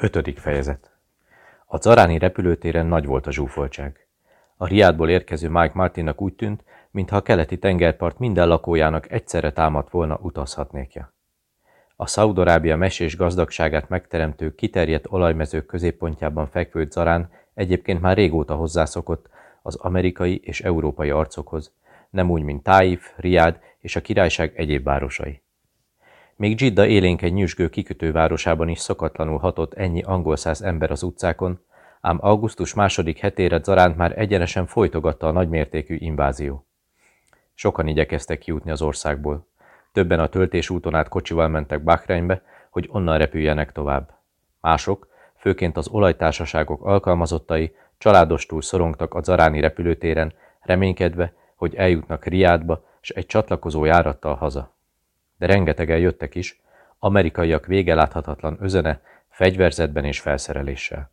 Ötödik fejezet. A zaráni repülőtéren nagy volt a zsúfoltság. A Riádból érkező Mike Martinnak úgy tűnt, mintha a keleti tengerpart minden lakójának egyszerre támadt volna utazhatnékja. A Szaudarábia mesés gazdagságát megteremtő, kiterjedt olajmezők középpontjában fekvő Zarán egyébként már régóta hozzászokott az amerikai és európai arcokhoz, nem úgy, mint Táif, Riád és a királyság egyéb városai. Még Dzsidda élénken nyüzsgő kikötővárosában is szokatlanul hatott ennyi angol száz ember az utcákon, ám augusztus második hetére Zaránt már egyenesen folytogatta a nagymértékű invázió. Sokan igyekeztek kijutni az országból. Többen a töltés úton át kocsival mentek Bahreinbe, hogy onnan repüljenek tovább. Mások, főként az olajtársaságok alkalmazottai, családostul szorongtak a zaráni repülőtéren, reménykedve, hogy eljutnak Riádba, és egy csatlakozó járattal haza de rengetegen jöttek is, amerikaiak végeláthatatlan özene, fegyverzetben és felszereléssel.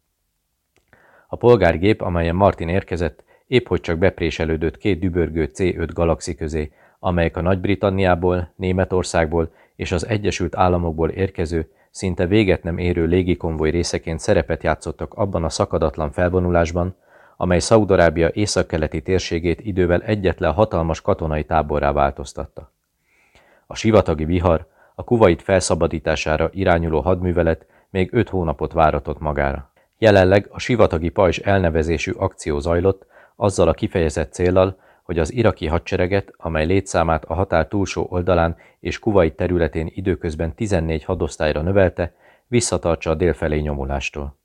A polgárgép, amelyen Martin érkezett, épp hogy csak bepréselődött két dübörgő C-5 galaxi közé, amelyek a Nagy-Britanniából, Németországból és az Egyesült Államokból érkező, szinte véget nem érő légikonvoj részeként szerepet játszottak abban a szakadatlan felvonulásban, amely Szaudarábia északkeleti térségét idővel egyetlen hatalmas katonai táborrá változtatta. A sivatagi vihar, a kuvait felszabadítására irányuló hadművelet még öt hónapot váratott magára. Jelenleg a sivatagi pajzs elnevezésű akció zajlott, azzal a kifejezett céllal, hogy az iraki hadsereget, amely létszámát a határ túlsó oldalán és Kuvait területén időközben 14 hadosztályra növelte, visszatartsa a délfelé nyomulástól.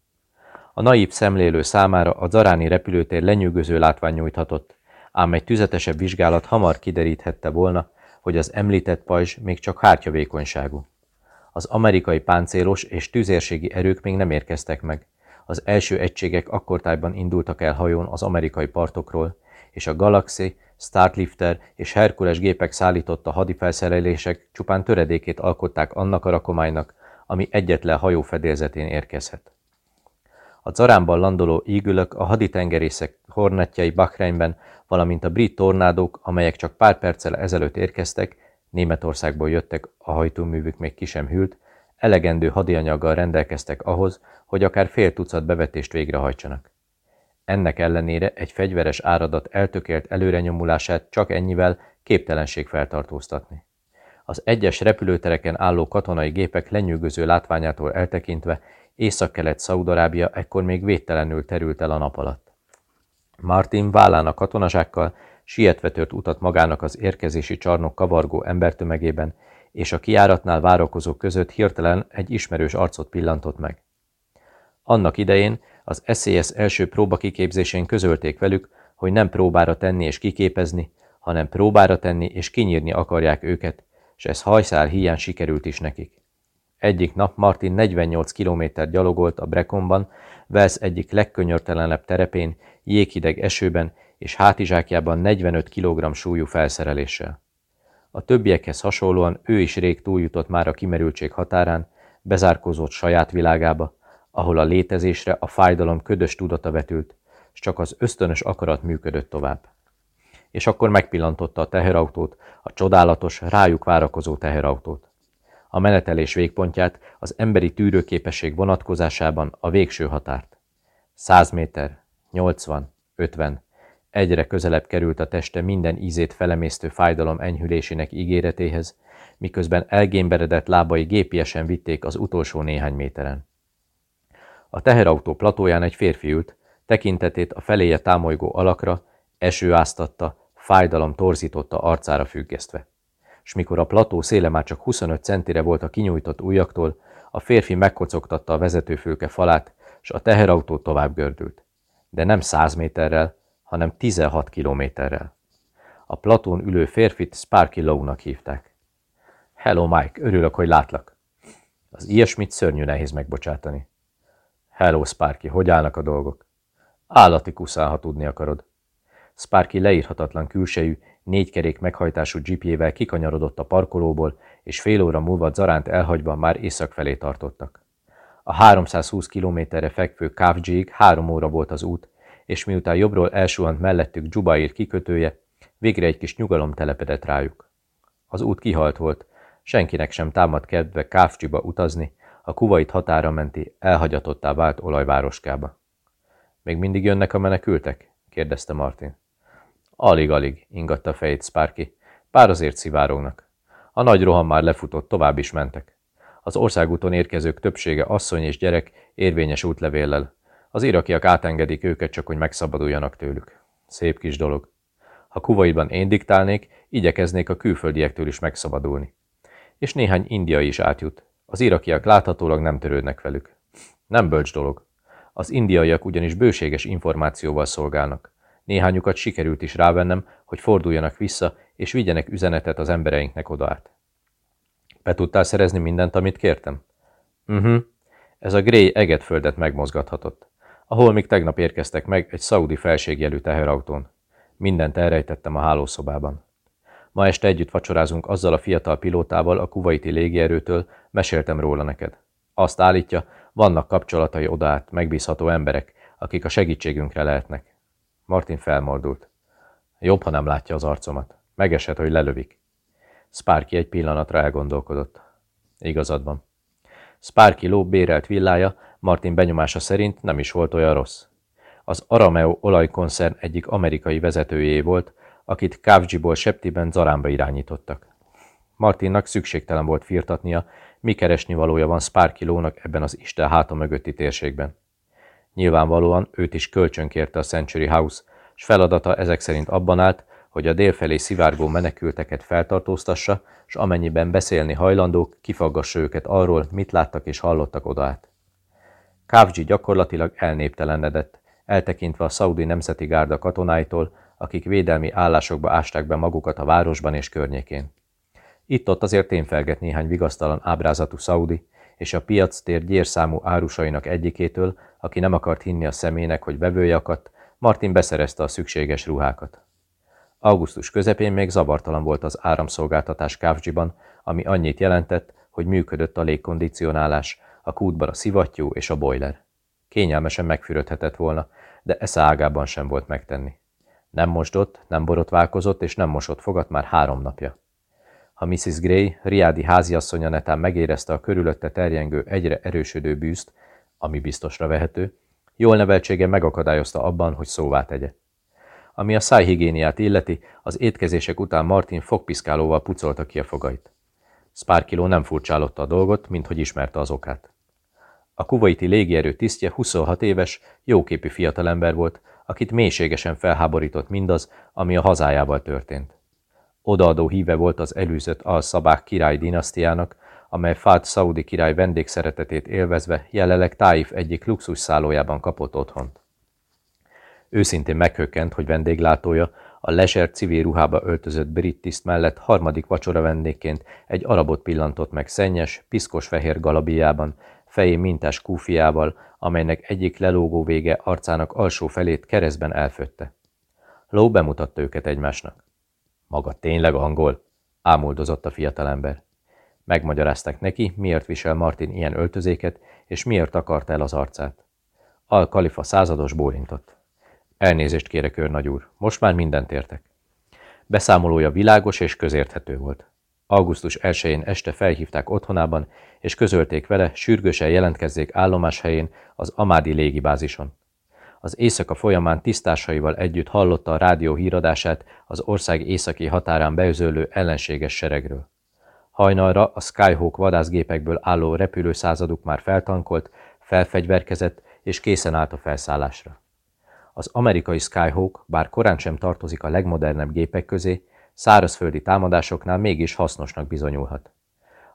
A naív szemlélő számára a zaráni repülőtér lenyűgöző látvány nyújthatott, ám egy tüzetesebb vizsgálat hamar kideríthette volna, hogy az említett pajzs még csak hártyavékonyságú. Az amerikai páncélos és tüzérségi erők még nem érkeztek meg. Az első egységek akkortájban indultak el hajón az amerikai partokról, és a Galaxy, Starlifter és Herkules gépek szállította hadifelszerelések csupán töredékét alkották annak a rakománynak, ami egyetlen hajó fedélzetén érkezhet. A Zaránban landoló ígülök a haditengerészek hornetjei Bahreinben valamint a brit tornádók, amelyek csak pár perccel ezelőtt érkeztek, Németországból jöttek, a hajtóművük még ki sem hűlt, elegendő hadianyaggal rendelkeztek ahhoz, hogy akár fél tucat bevetést végrehajtsanak. Ennek ellenére egy fegyveres áradat eltökélt előrenyomulását csak ennyivel képtelenség feltartóztatni. Az egyes repülőtereken álló katonai gépek lenyűgöző látványától eltekintve észak-kelet Szaudarábia ekkor még védtelenül terült el a nap alatt. Martin vállán a katonazsákkal sietve tört utat magának az érkezési csarnok kavargó embertömegében, és a kiáratnál várakozók között hirtelen egy ismerős arcot pillantott meg. Annak idején az SZSZ első próbakiképzésén közölték velük, hogy nem próbára tenni és kiképezni, hanem próbára tenni és kinyírni akarják őket, és ez hajszál hiány sikerült is nekik. Egyik nap Martin 48 kilométer gyalogolt a Brekonban, Wales egyik legkönyörtelenebb terepén, jéghideg esőben és hátizsákjában 45 kg súlyú felszereléssel. A többiekhez hasonlóan ő is rég túljutott már a kimerültség határán, bezárkózott saját világába, ahol a létezésre a fájdalom ködös tudata vetült, és csak az ösztönös akarat működött tovább. És akkor megpillantotta a teherautót, a csodálatos, rájuk várakozó teherautót. A menetelés végpontját, az emberi tűrőképesség vonatkozásában a végső határt. 100 méter, 80, 50. Egyre közelebb került a teste minden ízét felemésztő fájdalom enyhülésének ígéretéhez, miközben elgémberedett lábai gépiesen vitték az utolsó néhány méteren. A teherautó platóján egy férfi ült, tekintetét a feléje támolygó alakra, eső áztatta, fájdalom torzította arcára függesztve. S mikor a plató széle már csak 25 centire volt a kinyújtott ujjaktól, a férfi megkocogtatta a vezetőfülke falát, s a teherautó tovább gördült de nem száz méterrel, hanem 16 kilométerrel. A platón ülő férfit Sparky Lowe-nak hívták. Hello Mike, örülök, hogy látlak. Az ilyesmit szörnyű nehéz megbocsátani. Hello Sparky, hogy állnak a dolgok? Állati kuszál, ha tudni akarod. Sparky leírhatatlan külsejű, négykerék meghajtású jeepjével kikanyarodott a parkolóból, és fél óra múlva Zaránt elhagyva már észak felé tartottak. A 320 kilométerre fekvő Kávdzsíg három óra volt az út, és miután jobbról elsuhant mellettük Dzsubaír kikötője, végre egy kis nyugalom telepedett rájuk. Az út kihalt volt, senkinek sem támad kedve Kávcsiba utazni, a kuvait határa menti, elhagyatottá vált olajvároskába. Még mindig jönnek a menekültek? kérdezte Martin. Alig-alig, ingatta fejét Sparky. Pár azért szivárognak. A nagy roham már lefutott, tovább is mentek. Az országúton érkezők többsége asszony és gyerek érvényes útlevéllel. Az irakiak átengedik őket csak, hogy megszabaduljanak tőlük. Szép kis dolog. Ha Kuwaitban én diktálnék, igyekeznék a külföldiektől is megszabadulni. És néhány indiai is átjut. Az irakiak láthatólag nem törődnek velük. Nem bölcs dolog. Az indiaiak ugyanis bőséges információval szolgálnak. Néhányukat sikerült is rávennem, hogy forduljanak vissza, és vigyenek üzenetet az embereinknek odaát. Be tudtál szerezni mindent, amit kértem? Uh-huh. Ez a Grey Egetföldet megmozgathatott, ahol még tegnap érkeztek meg egy szaudi felségjelű teherautón. Mindent elrejtettem a hálószobában. Ma este együtt vacsorázunk azzal a fiatal pilótával a kuvaiti légierőtől, meséltem róla neked. Azt állítja, vannak kapcsolatai odaát, megbízható emberek, akik a segítségünkre lehetnek. Martin felmordult. Jobb, ha nem látja az arcomat. Megesett, hogy lelövik. Sparky egy pillanatra elgondolkodott. Igazad van. Sparky ló bérelt villája Martin benyomása szerint nem is volt olyan rossz. Az Arameo olajkoncern egyik amerikai vezetőjé volt, akit Kávgyiból Septiben Zaránba irányítottak. Martinnak szükségtelen volt firtatnia, mi keresni valója van Sparky lónak ebben az Isten háta mögötti térségben. Nyilvánvalóan őt is kölcsönkérte a Century House, s feladata ezek szerint abban állt, hogy a délfelé szivárgó menekülteket feltartóztassa, s amennyiben beszélni hajlandók, kifaggassa őket arról, mit láttak és hallottak odaát. Kávgyi gyakorlatilag elnéptelenedett, eltekintve a Szaudi Nemzeti Gárda katonáitól, akik védelmi állásokba ásták be magukat a városban és környékén. Itt-ott azért tényfelget néhány vigasztalan ábrázatú szaudi, és a piac tér gyérszámú árusainak egyikétől, aki nem akart hinni a szemének, hogy vevője akadt, Martin beszerezte a szükséges ruhákat. Augusztus közepén még zavartalan volt az áramszolgáltatás Kávcsiban, ami annyit jelentett, hogy működött a légkondicionálás, a kútban a szivattyú és a boiler. Kényelmesen megfürödhetett volna, de esze ágában sem volt megtenni. Nem mosdott, nem borotválkozott és nem mosott fogat már három napja. Ha Mrs. Gray, riádi háziasszonya netán megérezte a körülötte terjengő, egyre erősödő bűzt, ami biztosra vehető, jól neveltsége megakadályozta abban, hogy szóvá tegye. Ami a szájhigiéniát illeti, az étkezések után Martin fogpiszkálóval pucolta ki a fogait. Sparkiló nem furcsálotta a dolgot, mint hogy ismerte az okát. A kuvaiti légierő tisztje 26 éves, jóképű fiatalember volt, akit mélységesen felháborított mindaz, ami a hazájával történt. Odaadó híve volt az előzött al-Szabák király dinasztiának, amely Fát Szaudi király vendégszeretetét élvezve jelenleg Táif egyik luxus szállójában kapott otthont. Őszintén meghökkent, hogy vendéglátója a lesert civil ruhába öltözött brit tiszt mellett harmadik vacsora vendégként egy arabot pillantott meg szennyes, piszkos fehér galabiában, fejé mintás kúfiával, amelynek egyik lelógó vége arcának alsó felét keresztben elfötte. Ló bemutatta őket egymásnak. Maga tényleg angol? ámuldozott a fiatalember. Megmagyarázták neki, miért visel Martin ilyen öltözéket, és miért akart el az arcát. Al Kalifa százados bólintott. Elnézést kérek, őrnagy most már mindent értek. Beszámolója világos és közérthető volt. Augusztus 1-én este felhívták otthonában, és közölték vele, sürgősen jelentkezzék állomás helyén az Amádi légibázison. Az éjszaka folyamán tisztásaival együtt hallotta a rádió híradását az ország északi határán beüzölő ellenséges seregről. Hajnalra a Skyhawk vadászgépekből álló repülőszázaduk már feltankolt, felfegyverkezett és készen állt a felszállásra. Az amerikai Skyhawk, bár korán sem tartozik a legmodernebb gépek közé, szárazföldi támadásoknál mégis hasznosnak bizonyulhat.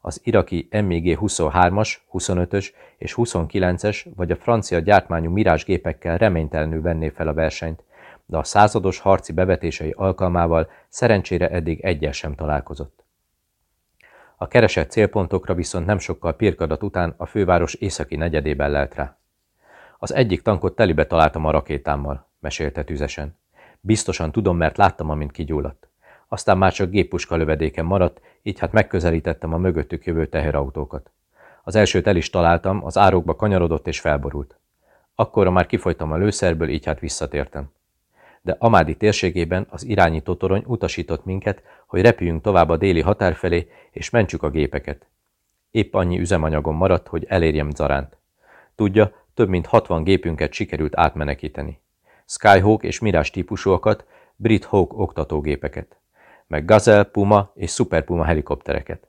Az iraki MiG-23-as, 25-ös és 29-es vagy a francia gyártmányú Mirage gépekkel reménytelenül venné fel a versenyt, de a százados harci bevetései alkalmával szerencsére eddig egyel sem találkozott. A keresett célpontokra viszont nem sokkal pirkadat után a főváros északi negyedében lelt rá. Az egyik tankot telibe találtam a rakétámmal, mesélte tüzesen. Biztosan tudom, mert láttam, amint kigyulladt. Aztán már csak géppuska lövedéken maradt, így hát megközelítettem a mögöttük jövő teherautókat. Az elsőt el is találtam, az árokba kanyarodott és felborult. Akkorra már kifolytam a lőszerből, így hát visszatértem. De Amádi térségében az irányító torony utasított minket, hogy repüljünk tovább a déli határ felé, és mentsük a gépeket. Épp annyi üzemanyagom maradt, hogy elérjem Zaránt. Tudja, több mint 60 gépünket sikerült átmenekíteni. Skyhawk és Mirage típusúakat, Brit Hawk oktatógépeket, meg Gazelle, Puma és Super Puma helikoptereket.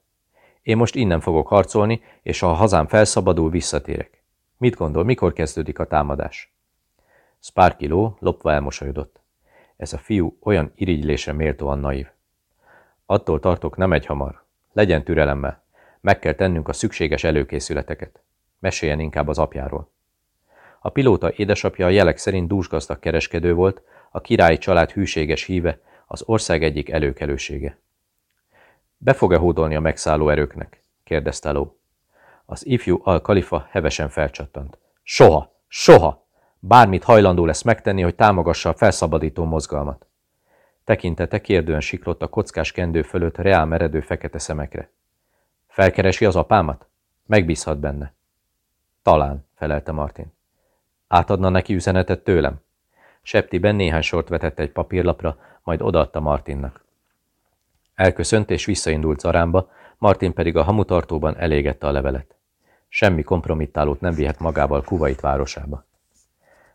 Én most innen fogok harcolni, és ha a hazám felszabadul, visszatérek. Mit gondol, mikor kezdődik a támadás? Sparky Low lopva elmosolyodott. Ez a fiú olyan irigylésre méltóan naív. Attól tartok, nem egy hamar. Legyen türelemmel. Meg kell tennünk a szükséges előkészületeket. Meséljen inkább az apjáról. A pilóta édesapja a jelek szerint dúsgazdag kereskedő volt, a királyi család hűséges híve, az ország egyik előkelősége. Be fog-e hódolni a megszálló erőknek? kérdezte Ló. Az ifjú Al-Kalifa hevesen felcsattant. Soha! Soha! Bármit hajlandó lesz megtenni, hogy támogassa a felszabadító mozgalmat. Tekintete kérdően siklott a kockás kendő fölött reál meredő fekete szemekre. Felkeresi az apámat? Megbízhat benne. Talán, felelte Martin. Átadna neki üzenetet tőlem? Septiben néhány sort vetett egy papírlapra, majd odaadta Martinnak. Elköszönt és visszaindult Zarámba, Martin pedig a hamutartóban elégette a levelet. Semmi kompromittálót nem vihet magával Kuvait városába.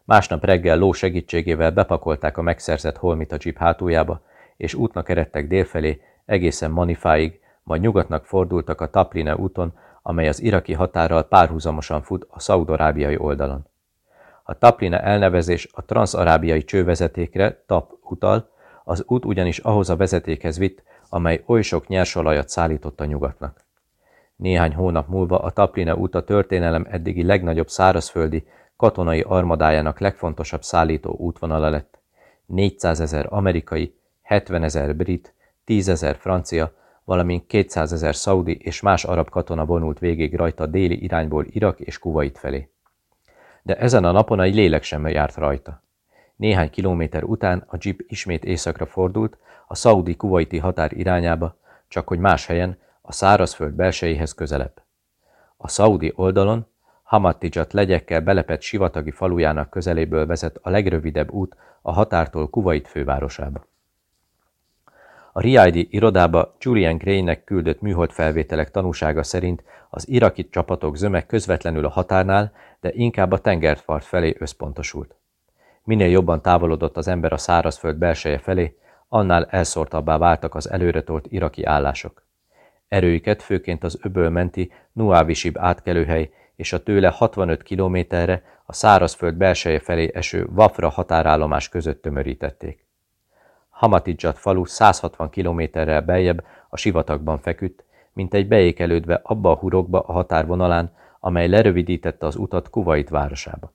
Másnap reggel ló segítségével bepakolták a megszerzett holmit a jeep hátuljába, és útnak eredtek délfelé, egészen Manifáig, majd nyugatnak fordultak a Tapline úton, amely az iraki határral párhuzamosan fut a szaudarábiai oldalon. A Tapline elnevezés a transarábiai csővezetékre, TAP utal, az út ugyanis ahhoz a vezetékhez vitt, amely oly sok nyersolajat szállított a nyugatnak. Néhány hónap múlva a Tapline út a történelem eddigi legnagyobb szárazföldi, katonai armadájának legfontosabb szállító útvonala lett. 400 ezer amerikai, 70 ezer brit, 10 ezer francia, valamint 200 ezer szaudi és más arab katona vonult végig rajta déli irányból Irak és Kuwait felé. De ezen a napon egy lélek sem járt rajta. Néhány kilométer után a jeep ismét északra fordult, a szaudi-kuwaiti határ irányába, csak hogy más helyen, a szárazföld belsejéhez közelebb. A szaudi oldalon Hamatijat legyekkel belepett sivatagi falujának közeléből vezet a legrövidebb út a határtól Kuwait fővárosába. A Riaidi irodába Julian Gray-nek küldött műholdfelvételek tanúsága szerint az iraki csapatok zöme közvetlenül a határnál, de inkább a tengerfart felé összpontosult. Minél jobban távolodott az ember a szárazföld belseje felé, annál elszórtabbá váltak az előretolt iraki állások. Erőiket főként az öbölmenti Nuavisib átkelőhely és a tőle 65 kilométerre a szárazföld belseje felé eső Vafra határállomás között tömörítették. Hamatidzsat falu 160 kilométerrel beljebb a sivatagban feküdt, mint egy beékelődve abba a hurokba a határvonalán, amely lerövidítette az utat Kuwait városába.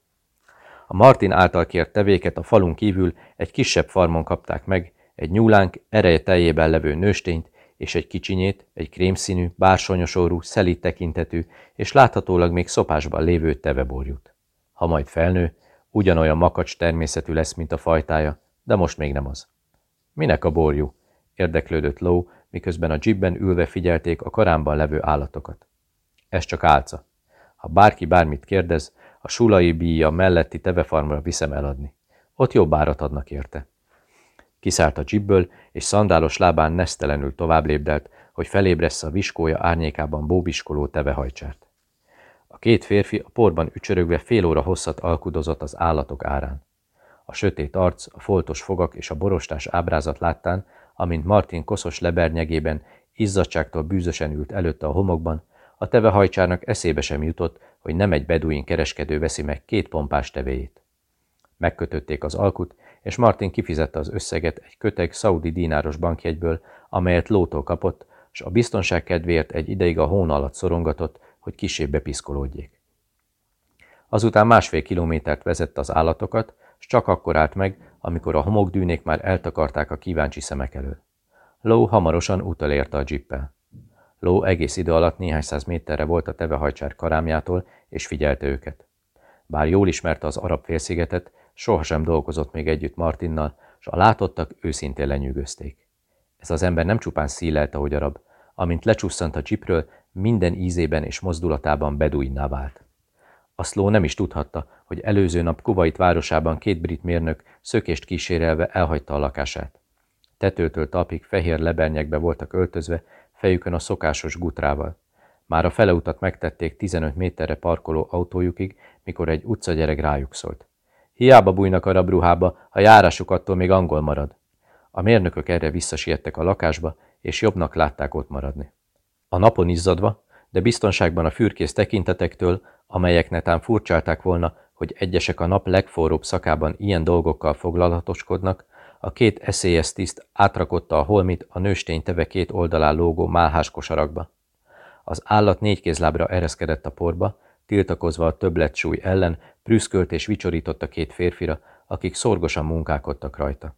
A Martin által kért tevéket a falun kívül egy kisebb farmon kapták meg, egy nyúlánk ereje teljében levő nőstényt, és egy kicsinyét, egy krémszínű, bársonyosorú, szelít tekintetű, és láthatólag még szopásban lévő teveborjút. Ha majd felnő, ugyanolyan makacs természetű lesz, mint a fajtája, de most még nem az. Minek a borjú? érdeklődött Low, miközben a jibben ülve figyelték a karámban levő állatokat. Ez csak álca. Ha bárki bármit kérdez, a sulai bíja melletti tevefarmra viszem eladni. Ott jobb árat adnak érte. Kiszállt a dzsibből, és szandálos lábán nesztelenül tovább lépdelt, hogy felébressze a viskója árnyékában bóbiskoló tevehajcsárt. A két férfi a porban ücsörögve fél óra hosszat alkudozott az állatok árán. A sötét arc, a foltos fogak és a borostás ábrázat láttán, amint Martin koszos lebernyegében izzadságtól bűzösen ült előtte a homokban, a tevehajcsárnak eszébe sem jutott, hogy nem egy beduin kereskedő veszi meg két pompás tevéjét. Megkötötték az alkut, és Martin kifizette az összeget egy köteg szaudi dináros bankjegyből, amelyet lótól kapott, és a biztonság kedvéért egy ideig a hón alatt szorongatott, hogy kisebb bepiszkolódjék. Azután másfél kilométert vezette az állatokat, és csak akkor állt meg, amikor a homokdűnék már eltakarták a kíváncsi szemek elől. Ló hamarosan utalérte a dzsippel. Ló egész idő alatt néhány száz méterre volt a tevehajcsár karámjától, és figyelte őket. Bár jól ismerte az arab félszigetet, sohasem dolgozott még együtt Martinnal, és a látottak őszintén lenyűgözték. Ez az ember nem csupán szílelt, ahogy arab, amint lecsusszant a csipről, minden ízében és mozdulatában beduinná vált. Aszló nem is tudhatta, hogy előző nap Kuwait városában két brit mérnök szökést kísérelve elhagyta a lakását. Tetőtől talpig fehér lebernyekbe voltak öltözve, fejükön a szokásos gutrával. Már a fele utat megtették 15 méterre parkoló autójukig, mikor egy utcagyerek rájuk szólt. Hiába bújnak a rabruhába, a járásuk attól még angol marad. A mérnökök erre visszasiettek a lakásba, és jobbnak látták ott maradni. A napon izzadva, de biztonságban a fürkész tekintetektől, amelyek netán furcsálták volna, hogy egyesek a nap legforróbb szakában ilyen dolgokkal foglalatoskodnak, a két eszélyes tiszt átrakotta a holmit a nőstény teve két oldalán lógó málhás kosarakba. Az állat négy kézlábra ereszkedett a porba, tiltakozva a többletsúly ellen, prüszkölt és vicsorított a két férfira, akik szorgosan munkálkodtak rajta.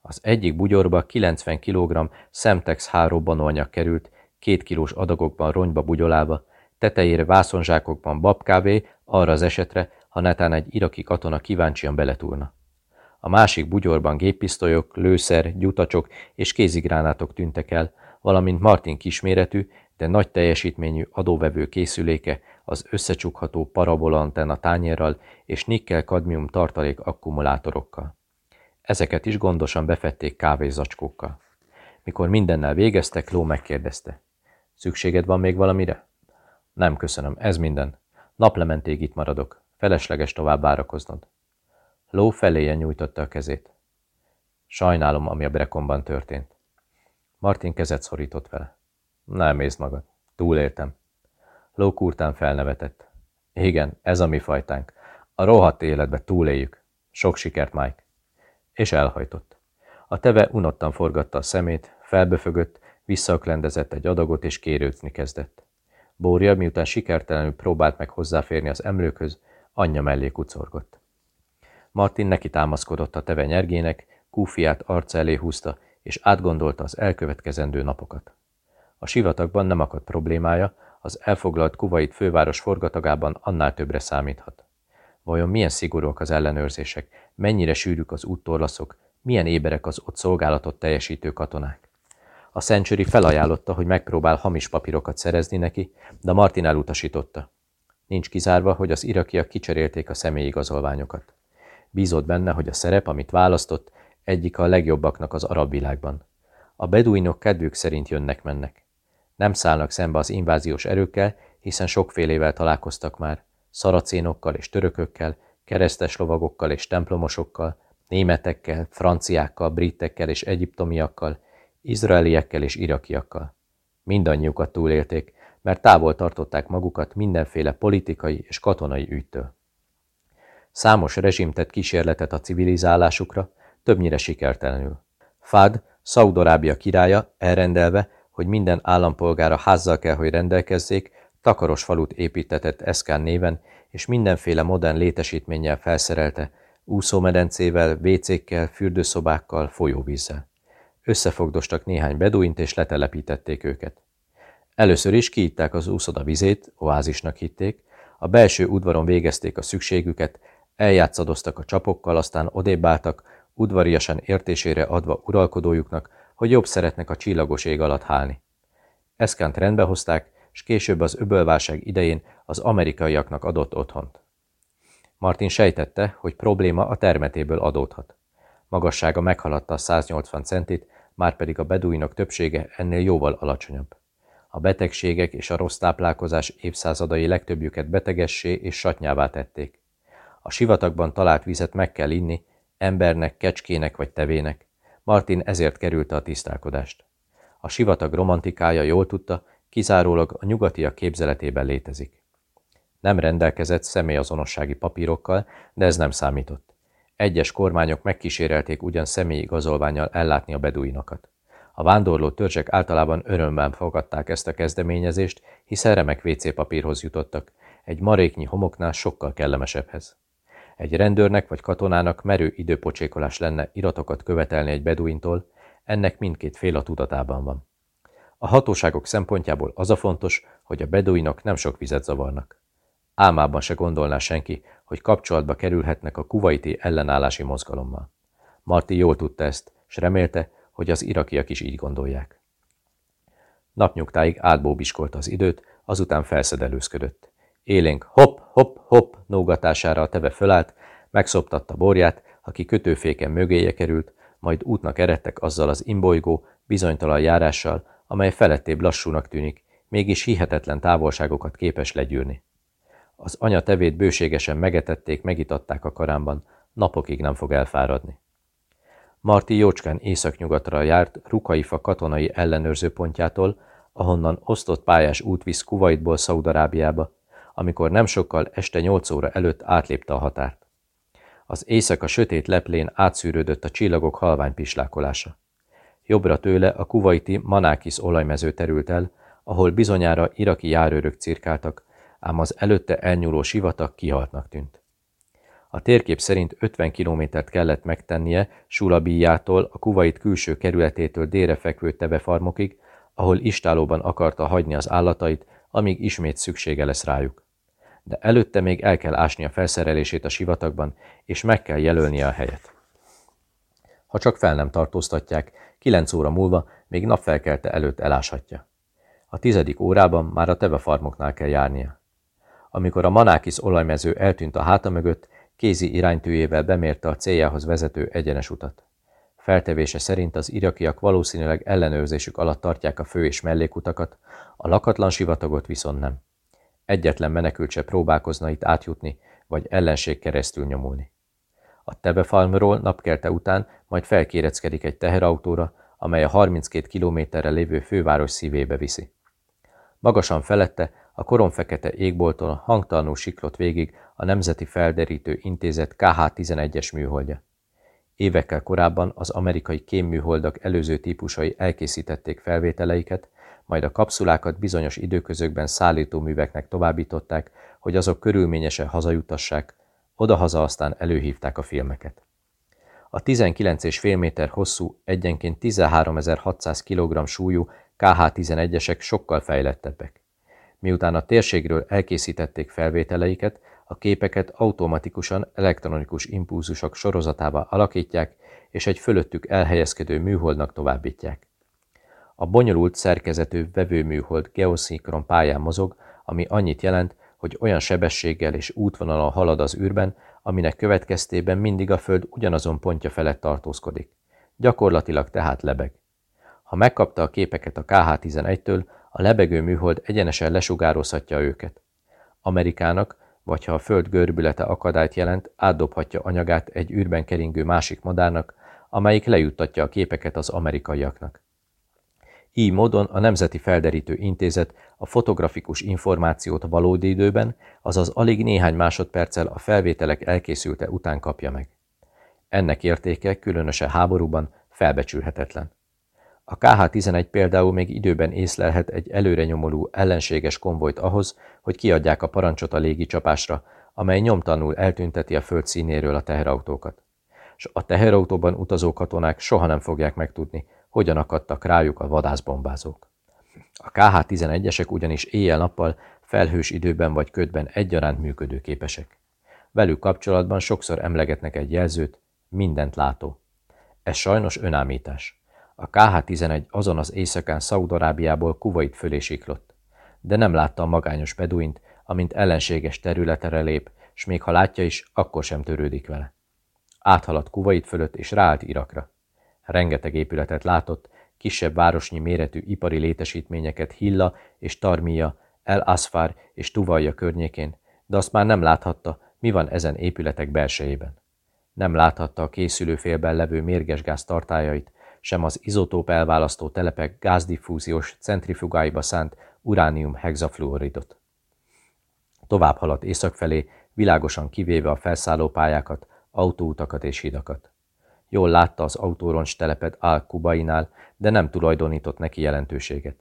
Az egyik bugyorba 90 kg szemtex hárobbanóanyag került, két kilós adagokban ronyba bugyolálva, tetejére vászonzsákokban babkávé, arra az esetre, ha netán egy iraki katona kíváncsian beletúlna. A másik bugyorban géppisztolyok, lőszer, gyutacsok és kézigránátok tűntek el, valamint Martin kisméretű, de nagy teljesítményű adóvevő készüléke az összecsukható parabolantenna tányérral és nikkel-kadmium tartalék akkumulátorokkal. Ezeket is gondosan befették kávézacskókkal. Mikor mindennel végeztek, Ló megkérdezte. Szükséged van még valamire? Nem, köszönöm, ez minden. Naplementéig itt maradok. Felesleges tovább várakoznod. Ló feléje nyújtotta a kezét. Sajnálom, ami a Brekonban történt. Martin kezet szorított vele. Nem mész magad. Túléltem. Ló kurtán felnevetett. Igen, ez a mi fajtánk. A rohadt életbe túléljük. Sok sikert, Mike. És elhajtott. A teve unottan forgatta a szemét, felböfögött, visszaklendezett egy adagot és kérőzni kezdett. Bória, miután sikertelenül próbált meg hozzáférni az emlőkhöz, anyja mellé kucorgott. Martin neki támaszkodott a teve nyergének, kúfiát arca elé húzta, és átgondolta az elkövetkezendő napokat. A sivatagban nem akadt problémája, az elfoglalt Kuwait főváros forgatagában annál többre számíthat. Vajon milyen szigorúak az ellenőrzések, mennyire sűrűk az úttorlaszok, milyen éberek az ott szolgálatot teljesítő katonák? A Century felajánlotta, hogy megpróbál hamis papírokat szerezni neki, de Martin elutasította. Nincs kizárva, hogy az irakiak kicserélték a személyigazolványokat. Bízott benne, hogy a szerep, amit választott, egyik a legjobbaknak az arab világban. A beduinok kedvük szerint jönnek-mennek. Nem szállnak szembe az inváziós erőkkel, hiszen sokfélével találkoztak már, szaracénokkal és törökökkel, keresztes lovagokkal és templomosokkal, németekkel, franciákkal, britekkel és egyiptomiakkal, izraeliekkel és irakiakkal. Mindannyiukat túlélték, mert távol tartották magukat mindenféle politikai és katonai ügytől. Számos rezsim tett kísérletet a civilizálásukra, többnyire sikertelenül. Fád, Szaudarábia királya elrendelve, hogy minden állampolgára házzal kell, hogy rendelkezzék, takaros falut építetett Eszkán néven, és mindenféle modern létesítménnyel felszerelte, úszómedencével, vécékkel, fürdőszobákkal, folyóvízzel. Összefogdostak néhány beduint, és letelepítették őket. Először is kiitták az úszoda vizét, oázisnak hitték, a belső udvaron végezték a szükségüket, eljátszadoztak a csapokkal, aztán odébbáltak, udvariasan értésére adva uralkodójuknak, hogy jobb szeretnek a csillagos ég alatt hálni. Eszkánt rendbe hozták, és később az öbölválság idején az amerikaiaknak adott otthont. Martin sejtette, hogy probléma a termetéből adódhat. Magassága meghaladta a 180 centit, már pedig a beduinok többsége ennél jóval alacsonyabb. A betegségek és a rossz táplálkozás évszázadai legtöbbjüket betegessé és satnyává tették. A sivatagban talált vizet meg kell inni, embernek, kecskének vagy tevének. Martin ezért kerülte a tisztálkodást. A sivatag romantikája jól tudta, kizárólag a nyugatiak képzeletében létezik. Nem rendelkezett személyazonossági papírokkal, de ez nem számított. Egyes kormányok megkísérelték ugyan személyi igazolványal ellátni a beduinokat. A vándorló törzsek általában örömben fogadták ezt a kezdeményezést, hiszen remek WC papírhoz jutottak, egy maréknyi homoknál sokkal kellemesebbhez. Egy rendőrnek vagy katonának merő időpocsékolás lenne iratokat követelni egy beduintól, ennek mindkét fél a tudatában van. A hatóságok szempontjából az a fontos, hogy a beduinok nem sok vizet zavarnak. Álmában se gondolná senki, hogy kapcsolatba kerülhetnek a kuvaiti ellenállási mozgalommal. Marti jól tudta ezt, és remélte, hogy az irakiak is így gondolják. Napnyugtáig átbóbiskolta az időt, azután felszedelőzködött. Élénk hopp, hopp, hopp nógatására a teve fölállt, megszoptatta borját, aki kötőféken mögéje került, majd útnak eredtek azzal az imbolygó, bizonytalan járással, amely felettébb lassúnak tűnik, mégis hihetetlen távolságokat képes legyűrni. Az anya tevét bőségesen megetették, megitatták a karámban, napokig nem fog elfáradni. Marti jócskán északnyugatra járt Rukaifa katonai ellenőrző pontjától, ahonnan osztott pályás út visz Kuwaitból Szaudarábiába, amikor nem sokkal este 8 óra előtt átlépte a határt. Az éjszaka sötét leplén átszűrődött a csillagok halvány pislákolása. Jobbra tőle a kuvaiti Manákis olajmező terült el, ahol bizonyára iraki járőrök cirkáltak, ám az előtte elnyúló sivatag kihaltnak tűnt. A térkép szerint 50 kilométert kellett megtennie Sulabíjától, a Kuvait külső kerületétől délre fekvő tebefarmokig, ahol istálóban akarta hagyni az állatait, amíg ismét szüksége lesz rájuk. De előtte még el kell ásni a felszerelését a sivatagban, és meg kell jelölnie a helyet. Ha csak fel nem tartóztatják, kilenc óra múlva még napfelkelte előtt eláshatja. A tizedik órában már a tevefarmoknál kell járnia. Amikor a Manákis olajmező eltűnt a háta mögött, kézi iránytűjével bemérte a céljához vezető egyenes utat. Feltevése szerint az irakiak valószínűleg ellenőrzésük alatt tartják a fő és mellékutakat, a lakatlan sivatagot viszont nem. Egyetlen menekült se próbálkozna itt átjutni, vagy ellenség keresztül nyomulni. A Tebefalmról napkelte után majd felkéreckedik egy teherautóra, amely a 32 kilométerre lévő főváros szívébe viszi. Magasan felette a koromfekete égbolton hangtalanul siklott végig a Nemzeti Felderítő Intézet KH-11-es műholdja. Évekkel korábban az amerikai kémműholdak előző típusai elkészítették felvételeiket, majd a kapszulákat bizonyos időközökben szállító műveknek továbbították, hogy azok körülményesen hazajutassák, odahaza aztán előhívták a filmeket. A 19,5 méter hosszú, egyenként 13.600 kg súlyú KH-11-esek sokkal fejlettebbek. Miután a térségről elkészítették felvételeiket, a képeket automatikusan elektronikus impulzusok sorozatába alakítják, és egy fölöttük elhelyezkedő műholdnak továbbítják. A bonyolult szerkezetű vevőműhold geoszinkron pályán mozog, ami annyit jelent, hogy olyan sebességgel és útvonalon halad az űrben, aminek következtében mindig a Föld ugyanazon pontja felett tartózkodik. Gyakorlatilag tehát lebeg. Ha megkapta a képeket a KH-11-től, a lebegő műhold egyenesen lesugározhatja őket. Amerikának, vagy ha a Föld görbülete akadályt jelent, átdobhatja anyagát egy űrben keringő másik madárnak, amelyik lejuttatja a képeket az amerikaiaknak. Így módon a Nemzeti Felderítő Intézet a fotografikus információt valódi időben, azaz alig néhány másodperccel a felvételek elkészülte után kapja meg. Ennek értéke, különösen háborúban, felbecsülhetetlen. A KH-11 például még időben észlelhet egy előre nyomuló ellenséges konvojt ahhoz, hogy kiadják a parancsot a légicsapásra, amely nyomtanul eltünteti a föld színéről a teherautókat. És a teherautóban utazó katonák soha nem fogják megtudni, hogyan akadtak rájuk a vadászbombázók. A KH-11-esek ugyanis éjjel-nappal felhős időben vagy ködben egyaránt működőképesek. Velük kapcsolatban sokszor emlegetnek egy jelzőt, mindent látó. Ez sajnos önámítás. A KH-11 azon az éjszakán Szaudarábiából Kuwait fölé siklott. De nem látta a magányos beduint, amint ellenséges területere lép, s még ha látja is, akkor sem törődik vele. Áthaladt Kuwait fölött és ráállt Irakra. Rengeteg épületet látott, kisebb városnyi méretű ipari létesítményeket Hilla és Tarmia, El Asfar és Tuvalja környékén, de azt már nem láthatta, mi van ezen épületek belsejében. Nem láthatta a készülőfélben levő mérgesgáz tartályait, sem az izotóp elválasztó telepek gázdiffúziós centrifugáiba szánt uránium hexafluoridot. Tovább haladt észak felé, világosan kivéve a felszállópályákat, autóutakat és hidakat. Jól látta az autóroncs telepet Al-Kubainál, de nem tulajdonított neki jelentőséget.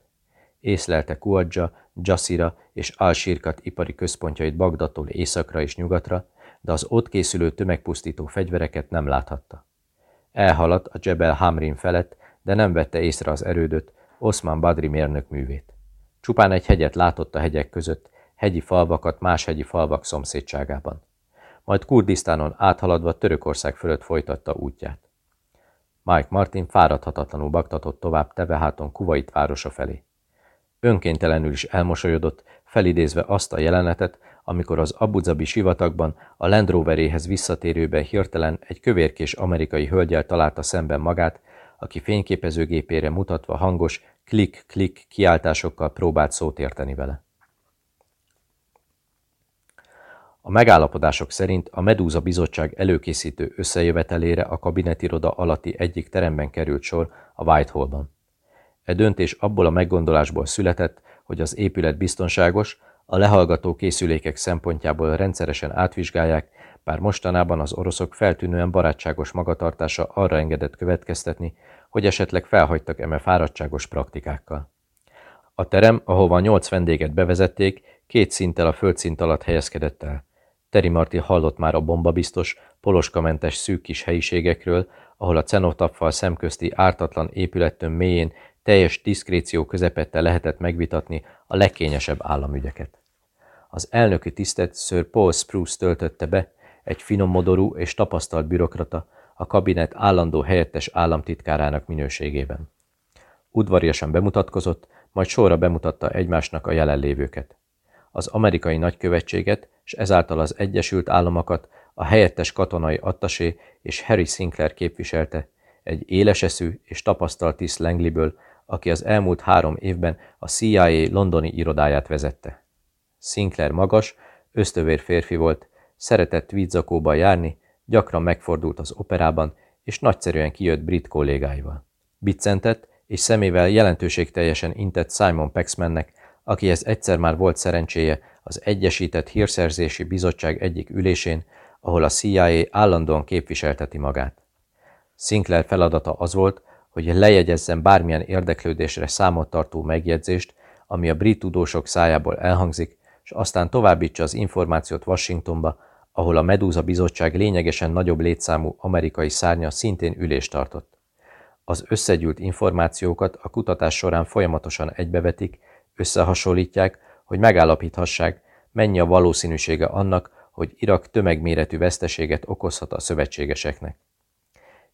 Észlelte Kuadja, Jassira és Al-Shirkat ipari központjait Bagdattól északra és nyugatra, de az ott készülő tömegpusztító fegyvereket nem láthatta. Elhaladt a Jebel Hamrin felett, de nem vette észre az erődöt, Osman Badri mérnök művét. Csupán egy hegyet látott a hegyek között, hegyi falvakat más hegyi falvak szomszédságában majd Kurdisztánon áthaladva Törökország fölött folytatta útját. Mike Martin fáradhatatlanul baktatott tovább Teveháton Kuwait városa felé. Önkéntelenül is elmosolyodott, felidézve azt a jelenetet, amikor az Abu Dhabi sivatagban a Land Roveréhez visszatérőben hirtelen egy kövérkés amerikai hölgyel találta szemben magát, aki fényképezőgépére mutatva hangos klik-klik kiáltásokkal próbált szót érteni vele. A megállapodások szerint a Medúza Bizottság előkészítő összejövetelére a kabinetiroda alatti egyik teremben került sor a Whitehallban. E döntés abból a meggondolásból született, hogy az épület biztonságos, a lehallgató készülékek szempontjából rendszeresen átvizsgálják, bár mostanában az oroszok feltűnően barátságos magatartása arra engedett következtetni, hogy esetleg felhagytak eme fáradtságos praktikákkal. A terem, ahova nyolc vendéget bevezették, két szinttel a földszint alatt helyezkedett el. Teri Marti hallott már a bombabiztos, poloskamentes szűk kis helyiségekről, ahol a cenotappal szemközti ártatlan épülettön mélyén teljes diszkréció közepette lehetett megvitatni a legkényesebb államügyeket. Az elnöki tisztet Sir Paul Spruce töltötte be, egy finommodorú és tapasztalt bürokrata, a kabinet állandó helyettes államtitkárának minőségében. Udvariasan bemutatkozott, majd sorra bemutatta egymásnak a jelenlévőket. Az amerikai nagykövetséget, és ezáltal az Egyesült Államokat a helyettes katonai attasé és Harry Sinclair képviselte, egy éleseszű és tapasztalt tiszt Langley-ből, aki az elmúlt három évben a CIA londoni irodáját vezette. Sinclair magas, ösztövér férfi volt, szeretett vízakóban járni, gyakran megfordult az operában, és nagyszerűen kijött brit kollégáival. Biccentett, és szemével jelentőségteljesen intett Simon Paxmannek, akihez egyszer már volt szerencséje az Egyesített Hírszerzési Bizottság egyik ülésén, ahol a CIA állandóan képviselteti magát. Sinclair feladata az volt, hogy lejegyezzen bármilyen érdeklődésre számot tartó megjegyzést, ami a brit tudósok szájából elhangzik, és aztán továbbítsa az információt Washingtonba, ahol a Medúza bizottság lényegesen nagyobb létszámú amerikai szárnya szintén ülést tartott. Az összegyűlt információkat a kutatás során folyamatosan egybevetik, összehasonlítják, hogy megállapíthassák, mennyi a valószínűsége annak, hogy Irak tömegméretű veszteséget okozhat a szövetségeseknek.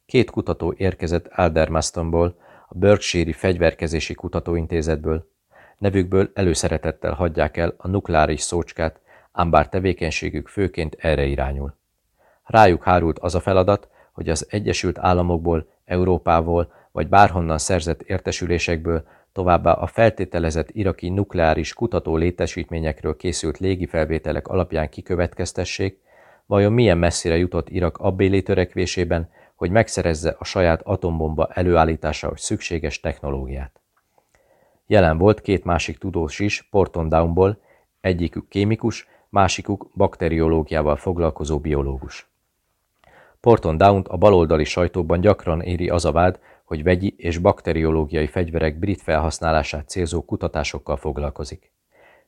Két kutató érkezett Aldermastonból, a Berkshire-i Fegyverkezési Kutatóintézetből. Nevükből előszeretettel hagyják el a nukleáris szócskát, ám bár tevékenységük főként erre irányul. Rájuk hárult az a feladat, hogy az Egyesült Államokból, Európából vagy bárhonnan szerzett értesülésekből, továbbá a feltételezett iraki nukleáris kutató létesítményekről készült légifelvételek alapján kikövetkeztessék, vajon milyen messzire jutott Irak abbéli törekvésében, hogy megszerezze a saját atombomba előállításához szükséges technológiát. Jelen volt két másik tudós is Porton Downból, egyikük kémikus, másikuk bakteriológiával foglalkozó biológus. Porton Downt a baloldali sajtóban gyakran éri az a vád, hogy vegyi és bakteriológiai fegyverek brit felhasználását célzó kutatásokkal foglalkozik.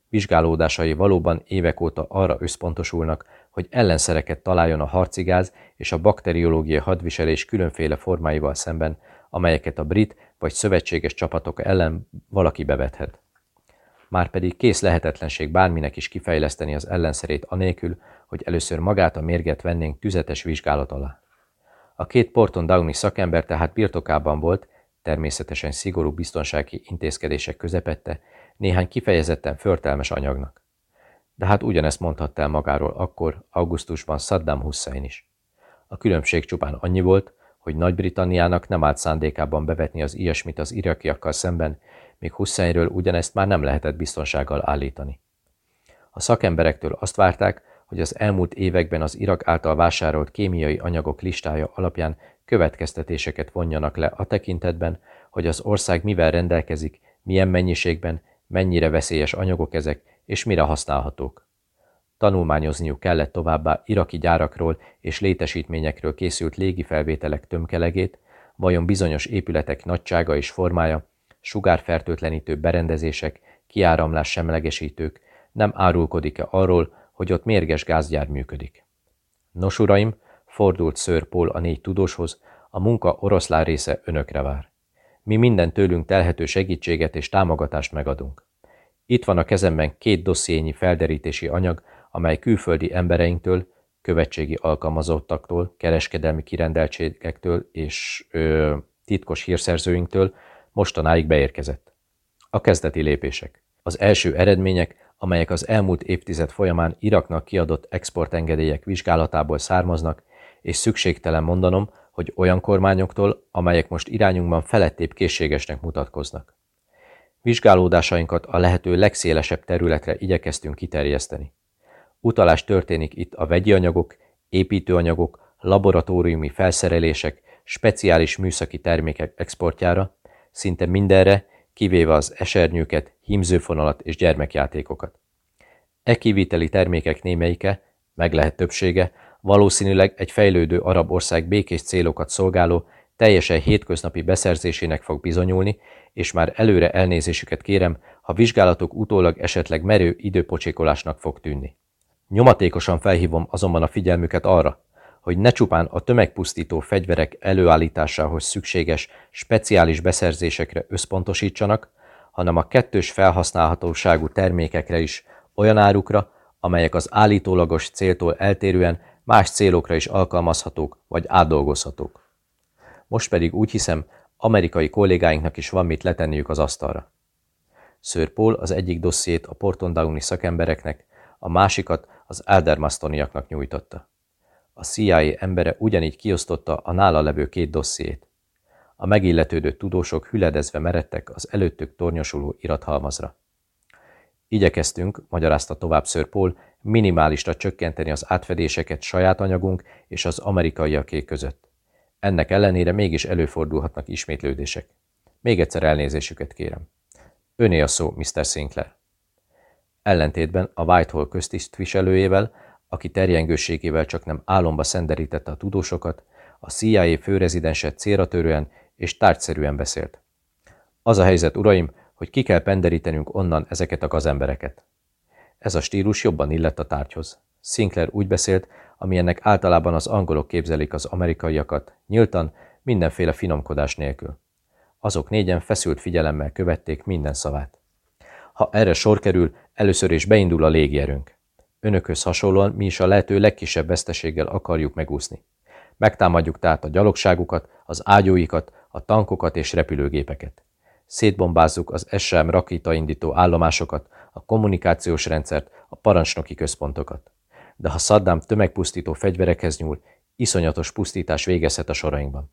Vizsgálódásai valóban évek óta arra összpontosulnak, hogy ellenszereket találjon a harcigáz és a bakteriológiai hadviselés különféle formáival szemben, amelyeket a brit vagy szövetséges csapatok ellen valaki bevethet. Márpedig kész lehetetlenség bárminek is kifejleszteni az ellenszerét anélkül, hogy először magát a mérget vennénk tüzetes vizsgálat alá. A két Porton Downi szakember tehát birtokában volt, természetesen szigorú biztonsági intézkedések közepette, néhány kifejezetten förtelmes anyagnak. De hát ugyanezt mondhatta el magáról akkor, augusztusban Saddam Hussein is. A különbség csupán annyi volt, hogy Nagy-Britanniának nem állt szándékában bevetni az ilyesmit az irakiakkal szemben, míg Husseinről ugyanezt már nem lehetett biztonsággal állítani. A szakemberektől azt várták, hogy az elmúlt években az Irak által vásárolt kémiai anyagok listája alapján következtetéseket vonjanak le a tekintetben, hogy az ország mivel rendelkezik, milyen mennyiségben, mennyire veszélyes anyagok ezek, és mire használhatók. Tanulmányozniuk kellett továbbá iraki gyárakról és létesítményekről készült légifelvételek tömkelegét, vajon bizonyos épületek nagysága és formája, sugárfertőtlenítő berendezések, kiáramlás semlegesítők, nem árulkodik-e arról, hogy ott mérges gázgyár működik. Nos, uraim, fordult Sir Paul a négy tudóshoz, a munka oroszlán része önökre vár. Mi minden tőlünk telhető segítséget és támogatást megadunk. Itt van a kezemben két dossziényi felderítési anyag, amely külföldi embereinktől, követségi alkalmazottaktól, kereskedelmi kirendeltségektől és ö, titkos hírszerzőinktől mostanáig beérkezett. A kezdeti lépések. Az első eredmények amelyek az elmúlt évtized folyamán Iraknak kiadott exportengedélyek vizsgálatából származnak, és szükségtelen mondanom, hogy olyan kormányoktól, amelyek most irányunkban felettébb készségesnek mutatkoznak. Vizsgálódásainkat a lehető legszélesebb területre igyekeztünk kiterjeszteni. Utalás történik itt a vegyi anyagok, építőanyagok, laboratóriumi felszerelések, speciális műszaki termékek exportjára, szinte mindenre, kivéve az esernyőket, hímzőfonalat és gyermekjátékokat. E kiviteli termékek némelyike, meg lehet többsége, valószínűleg egy fejlődő arab ország békés célokat szolgáló, teljesen hétköznapi beszerzésének fog bizonyulni, és már előre elnézésüket kérem, ha vizsgálatok utólag esetleg merő időpocsékolásnak fog tűnni. Nyomatékosan felhívom azonban a figyelmüket arra, hogy ne csupán a tömegpusztító fegyverek előállításához szükséges speciális beszerzésekre összpontosítsanak, hanem a kettős felhasználhatóságú termékekre is, olyan árukra, amelyek az állítólagos céltól eltérően más célokra is alkalmazhatók vagy átdolgozhatók. Most pedig úgy hiszem, amerikai kollégáinknak is van mit letenniük az asztalra. Sir Paul az egyik dossziét a Porton Downi szakembereknek, a másikat az Eldermastoniaknak nyújtotta. A CIA embere ugyanígy kiosztotta a nála levő két dossziét. A megilletődő tudósok hüledezve meredtek az előttük tornyosuló irathalmazra. Igyekeztünk, magyarázta tovább Sir Paul, minimálisra csökkenteni az átfedéseket saját anyagunk és az amerikaiaké között. Ennek ellenére mégis előfordulhatnak ismétlődések. Még egyszer elnézésüket kérem. Öné a szó, Mr. Sinclair. Ellentétben a Whitehall köztisztviselőjével, aki terjengőségével csak nem álomba szenderítette a tudósokat, a CIA főrezidense célra és tárgyszerűen beszélt. Az a helyzet, uraim, hogy ki kell penderítenünk onnan ezeket a gazembereket. Ez a stílus jobban illett a tárgyhoz. Sinclair úgy beszélt, amilyennek általában az angolok képzelik az amerikaiakat, nyíltan, mindenféle finomkodás nélkül. Azok négyen feszült figyelemmel követték minden szavát. Ha erre sor kerül, először is beindul a légierőnk. Önökhöz hasonlóan mi is a lehető legkisebb veszteséggel akarjuk megúszni. Megtámadjuk tehát a gyalogságukat, az ágyúikat, a tankokat és repülőgépeket. Szétbombázzuk az SM rakétaindító állomásokat, a kommunikációs rendszert, a parancsnoki központokat. De ha Saddam tömegpusztító fegyverekhez nyúl, iszonyatos pusztítás végezhet a sorainkban.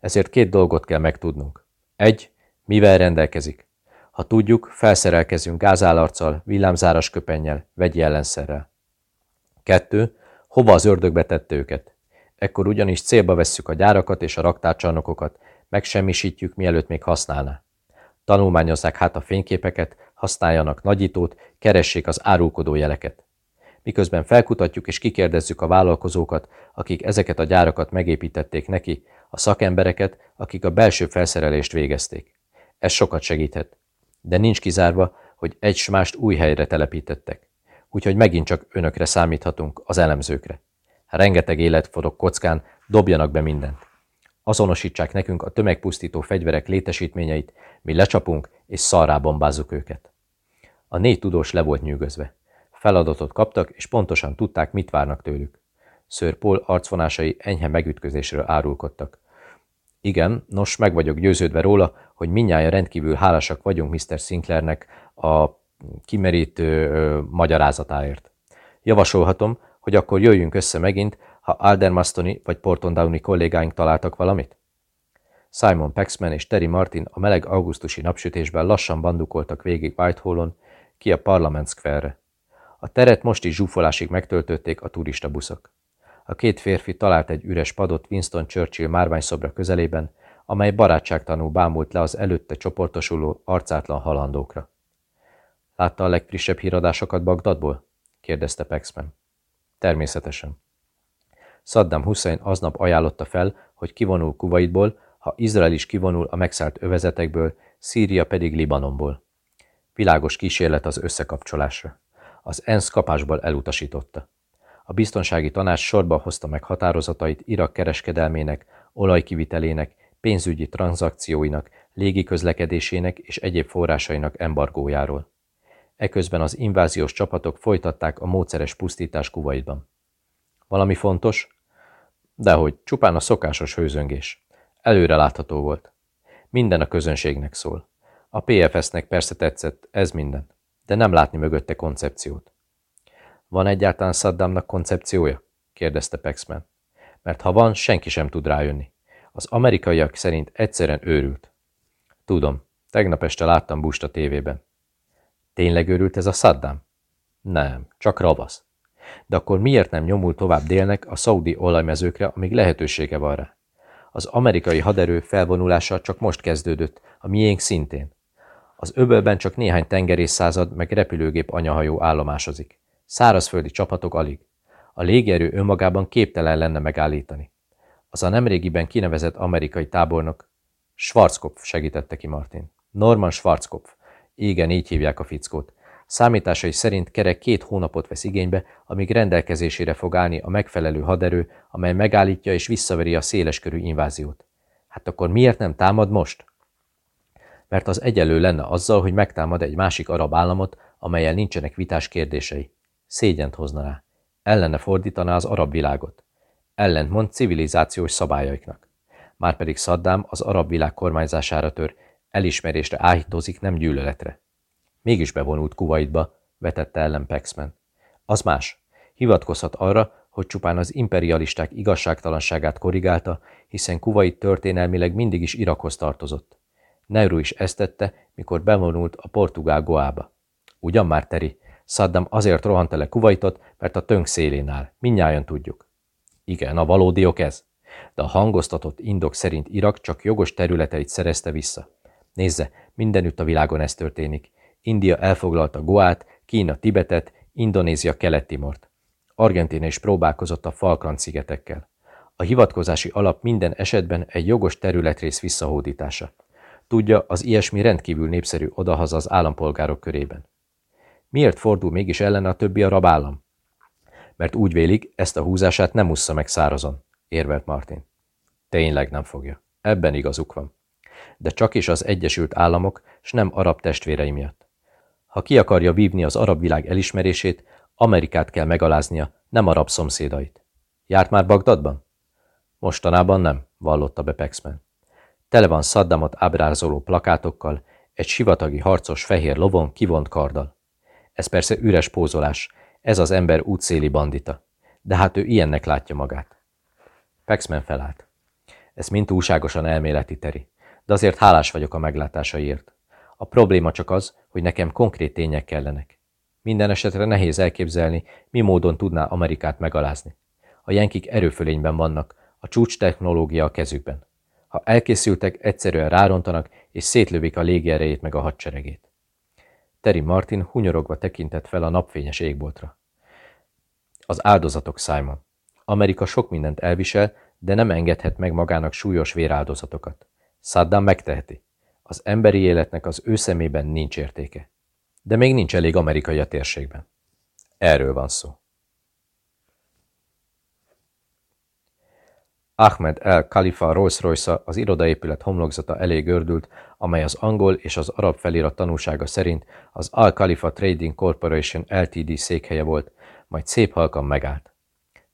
Ezért két dolgot kell megtudnunk. Egy, mivel rendelkezik. Ha tudjuk, felszerelkezünk gázállarccal, villámzáras köpennyel, vegyi ellenszerrel. Kettő, hova az ördögbe tette őket? Ekkor ugyanis célba vesszük a gyárakat és a raktárcsarnokokat, megsemmisítjük, mielőtt még használná. Tanulmányozzák hát a fényképeket, használjanak nagyítót, keressék az árulkodó jeleket. Miközben felkutatjuk és kikérdezzük a vállalkozókat, akik ezeket a gyárakat megépítették neki, a szakembereket, akik a belső felszerelést végezték. Ez sokat segíthet. De nincs kizárva, hogy egy mást új helyre telepítettek. Úgyhogy megint csak önökre számíthatunk, az elemzőkre. Rengeteg élet forog kockán, dobjanak be mindent. Azonosítsák nekünk a tömegpusztító fegyverek létesítményeit, mi lecsapunk és szarrá bombázzuk őket. A négy tudós le volt nyűgözve. Feladatot kaptak, és pontosan tudták, mit várnak tőlük. Sir Paul arcvonásai enyhe megütközésről árulkodtak. Igen, nos, meg vagyok győződve róla, hogy minnyáján rendkívül hálásak vagyunk Mr. Sinclairnek a kimerítő ö, magyarázatáért. Javasolhatom, hogy akkor jöjjünk össze megint, ha Aldermastoni vagy Porton Downey kollégáink találtak valamit? Simon Paxman és Terry Martin a meleg augusztusi napsütésben lassan bandukoltak végig Whitehallon, ki a Parliament Square-re. A teret most is zsúfolásig megtöltötték a turista buszok. A két férfi talált egy üres padot Winston Churchill márványszobra közelében, amely barátságtanul bámult le az előtte csoportosuló, arcátlan halandókra. Látta a legfrissebb híradásokat Bagdadból? kérdezte Paxman. Természetesen. Saddam Hussein aznap ajánlotta fel, hogy kivonul Kuwaitból, ha Izrael is kivonul a megszállt övezetekből, Szíria pedig Libanonból. Világos kísérlet az összekapcsolásra. Az ENSZ kapásból elutasította. A biztonsági tanács sorba hozta meg határozatait Irak kereskedelmének, olajkivitelének, pénzügyi tranzakcióinak, légiközlekedésének és egyéb forrásainak embargójáról. Eközben az inváziós csapatok folytatták a módszeres pusztítás Kuwaitban. Valami fontos? Dehogy, csupán a szokásos hőzöngés. Előre látható volt. Minden a közönségnek szól. A PFS-nek persze tetszett, ez minden, de nem látni mögötte koncepciót. Van egyáltalán Saddamnak koncepciója? kérdezte Paxman. Mert ha van, senki sem tud rájönni. Az amerikaiak szerint egyszerűen őrült. Tudom, tegnap este láttam Bust a tévében. Tényleg őrült ez a Saddam? Nem, csak ravasz. De akkor miért nem nyomul tovább délnek a szaudi olajmezőkre, amíg lehetősége van rá? Az amerikai haderő felvonulása csak most kezdődött, a miénk szintén. Az öbölben csak néhány tengerészszázad meg repülőgép anyahajó állomásozik. Szárazföldi csapatok alig. A légierő önmagában képtelen lenne megállítani. Az a nemrégiben kinevezett amerikai tábornok Schwarzkopf segítette ki Martin. Norman Schwarzkopf. Igen, így hívják a fickót. Számításai szerint kerek két hónapot vesz igénybe, amíg rendelkezésére fog állni a megfelelő haderő, amely megállítja és visszaveri a széleskörű inváziót. Hát akkor miért nem támad most? Mert az egyelő lenne azzal, hogy megtámad egy másik arab államot, amelyel nincsenek vitás kérdései. Szégyent hozna rá. Ellene fordítaná az arab világot. Ellentmond civilizációs szabályaiknak. Márpedig Saddam az arab világ kormányzására tör, elismerésre áhítozik, nem gyűlöletre. Mégis bevonult Kuwaitba, vetette ellen Paxman. Az más. Hivatkozhat arra, hogy csupán az imperialisták igazságtalanságát korrigálta, hiszen Kuwait történelmileg mindig is Irakhoz tartozott. Nehru is ezt tette, mikor bevonult a portugál Goába. Ugyan már, Teri, Saddam azért rohant le Kuwaitot, mert a tönk szélén áll. Mindnyájan tudjuk. Igen, a valódi ok ez. De a hangoztatott indok szerint Irak csak jogos területeit szerezte vissza. Nézze, mindenütt a világon ez történik. India elfoglalta Goát, Kína Tibetet, Indonézia Kelet-Timort. Argentina is próbálkozott a Falkland-szigetekkel. A hivatkozási alap minden esetben egy jogos területrész visszahódítása. Tudja, az ilyesmi rendkívül népszerű odahaza az állampolgárok körében. Miért fordul mégis ellen a többi arab állam? Mert úgy vélik, ezt a húzását nem ussza meg szárazon, érvelt Martin. Tényleg nem fogja. Ebben igazuk van. De csak is az Egyesült Államok, s nem arab testvérei miatt. Ha ki akarja vívni az arab világ elismerését, Amerikát kell megaláznia, nem arab szomszédait. Járt már Bagdadban? Mostanában nem, vallotta be Paxman. Tele van Saddamot ábrázoló plakátokkal, egy sivatagi harcos fehér lovon kivont karddal. Ez persze üres pózolás, ez az ember útszéli bandita. De hát ő ilyennek látja magát. Paxman felállt. Ez mind túlságosan elméleti teri, de azért hálás vagyok a meglátásaiért. A probléma csak az, hogy nekem konkrét tények kellenek. Minden esetre nehéz elképzelni, mi módon tudná Amerikát megalázni. A jenkik erőfölényben vannak, a csúcs technológia a kezükben. Ha elkészültek, egyszerűen rárontanak, és szétlövik a légierejét meg a hadseregét. Terry Martin hunyorogva tekintett fel a napfényes égboltra. Az áldozatok, Simon. Amerika sok mindent elvisel, de nem engedhet meg magának súlyos véráldozatokat. Saddam megteheti. Az emberi életnek az ő szemében nincs értéke. De még nincs elég amerikai a térségben. Erről van szó. Ahmed el Khalifa Rolls-Royce az irodaépület homlokzata elé gördült, amely az angol és az arab felirat tanúsága szerint az Al Khalifa Trading Corporation Ltd. székhelye volt, majd szép halkan megállt.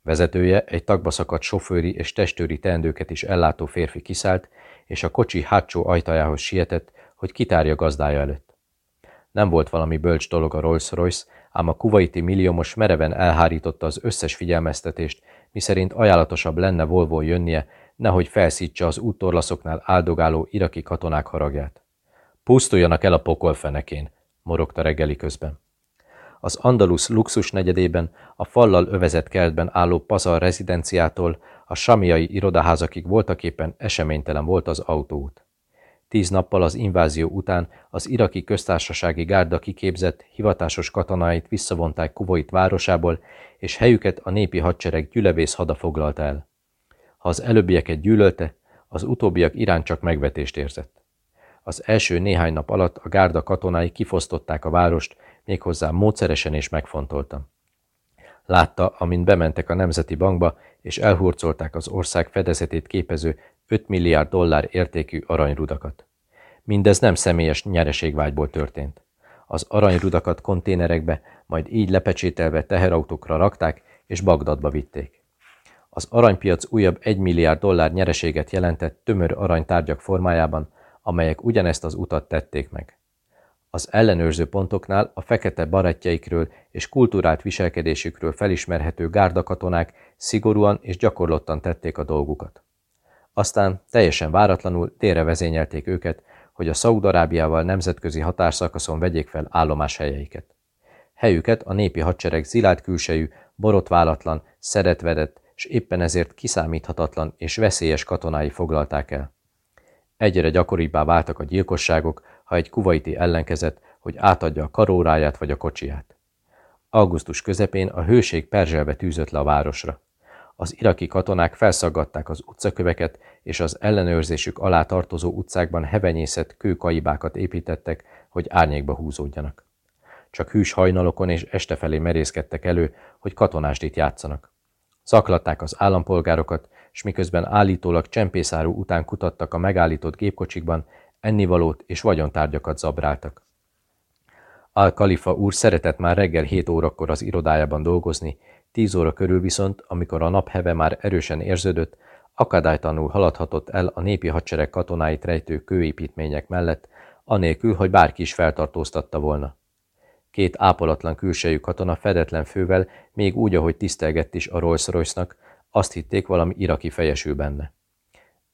Vezetője, egy tagba szakadt sofőri és testőri teendőket is ellátó férfi kiszállt, és a kocsi hátsó ajtajához sietett, hogy kitárja gazdája előtt. Nem volt valami bölcs dolog a Rolls-Royce, ám a kuvaiti milliómos mereven elhárította az összes figyelmeztetést, miszerint ajánlatosabb lenne Volvo jönnie, nehogy felszítsa az úttorlaszoknál áldogáló iraki katonák haragját. Pusztuljanak el a pokol fenekén, morogta reggeli közben. Az Andalus luxus negyedében, a fallal övezett kertben álló Pazar rezidenciától a samiai irodaházakig voltaképpen eseménytelen volt az autóút. Tíz nappal az invázió után az iraki köztársasági gárda kiképzett, hivatásos katonáit visszavonták Kuvoit városából, és helyüket a népi hadsereg gyülevész hada foglalta el. Ha az előbbieket gyűlölte, az utóbbiak iránt csak megvetést érzett. Az első néhány nap alatt a gárda katonái kifosztották a várost, méghozzá módszeresen és megfontoltam. Látta, amint bementek a Nemzeti Bankba, és elhurcolták az ország fedezetét képező 5 milliárd dollár értékű aranyrudakat. Mindez nem személyes nyereségvágyból történt. Az aranyrudakat konténerekbe, majd így lepecsételve teherautókra rakták, és Bagdadba vitték. Az aranypiac újabb 1 milliárd dollár nyereséget jelentett tömör aranytárgyak formájában, amelyek ugyanezt az utat tették meg. Az ellenőrző pontoknál a fekete barátjaikről és kultúrált viselkedésükről felismerhető gárdakatonák szigorúan és gyakorlottan tették a dolgukat. Aztán teljesen váratlanul délre vezényelték őket, hogy a Szaúd-Arábiával nemzetközi határszakaszon vegyék fel állomáshelyeiket. Helyüket a népi hadsereg zilát külsejű, borotválatlan, szedetvedett, és éppen ezért kiszámíthatatlan és veszélyes katonái foglalták el. Egyre gyakoribbá váltak a gyilkosságok, ha egy kuvaiti ellenkezett, hogy átadja a karóráját vagy a kocsiját. Augusztus közepén a hőség perzselbe tűzött le a városra. Az iraki katonák felszaggatták az utcaköveket, és az ellenőrzésük alá tartozó utcákban hevenyészet kőkaibákat építettek, hogy árnyékba húzódjanak. Csak hűs hajnalokon és este felé merészkedtek elő, hogy katonásdit játszanak. Zaklatták az állampolgárokat, és miközben állítólag csempészárú után kutattak a megállított gépkocsikban, ennivalót és vagyontárgyakat zabráltak. Al-Kalifa úr szeretett már reggel 7 órakor az irodájában dolgozni, 10 óra körül viszont, amikor a napheve már erősen érződött, akadálytanul haladhatott el a népi hadsereg katonáit rejtő kőépítmények mellett, anélkül, hogy bárki is feltartóztatta volna. Két ápolatlan külsejű katona fedetlen fővel, még úgy, ahogy tisztelgett is a rolls azt hitték valami iraki fejesül benne.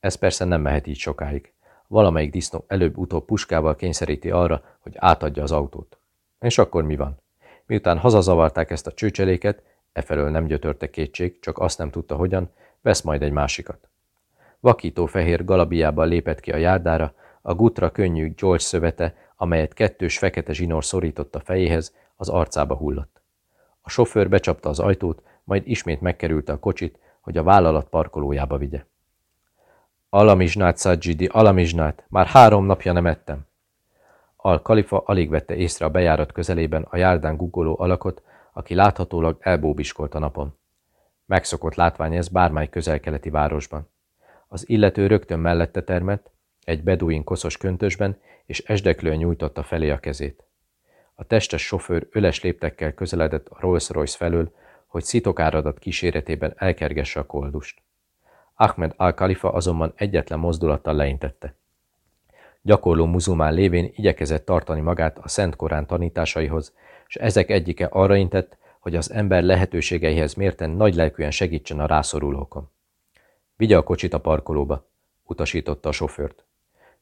Ez persze nem mehet így sokáig. Valamelyik disznó előbb-utóbb puskával kényszeríti arra, hogy átadja az autót. És akkor mi van? Miután hazazavarták ezt a csőcseléket, efelől nem gyötörte kétség, csak azt nem tudta hogyan, vesz majd egy másikat. Vakító fehér galabiában lépett ki a járdára, a gutra könnyű George szövete, amelyet kettős fekete zsinór szorított a fejéhez, az arcába hullott. A sofőr becsapta az ajtót, majd ismét megkerülte a kocsit, hogy a vállalat parkolójába vigye. Alamizsnát, Szadzsidi, alamizsnát, már három napja nem ettem. Al-Kalifa alig vette észre a bejárat közelében a járdán guggoló alakot, aki láthatólag elbóbiskolt a napon. Megszokott látvány ez bármely közelkeleti városban. Az illető rögtön mellette termett, egy beduin koszos köntösben, és esdeklően nyújtotta felé a kezét. A testes sofőr öles léptekkel közeledett a Rolls-Royce felől, hogy szitokáradat kíséretében elkergesse a koldust. Ahmed al-Khalifa azonban egyetlen mozdulattal leintette. Gyakorló muzulmán lévén igyekezett tartani magát a Szent Korán tanításaihoz, és ezek egyike arra intett, hogy az ember lehetőségeihez mérten nagylelkűen segítsen a rászorulókon. Vigye a kocsit a parkolóba, utasította a sofőrt.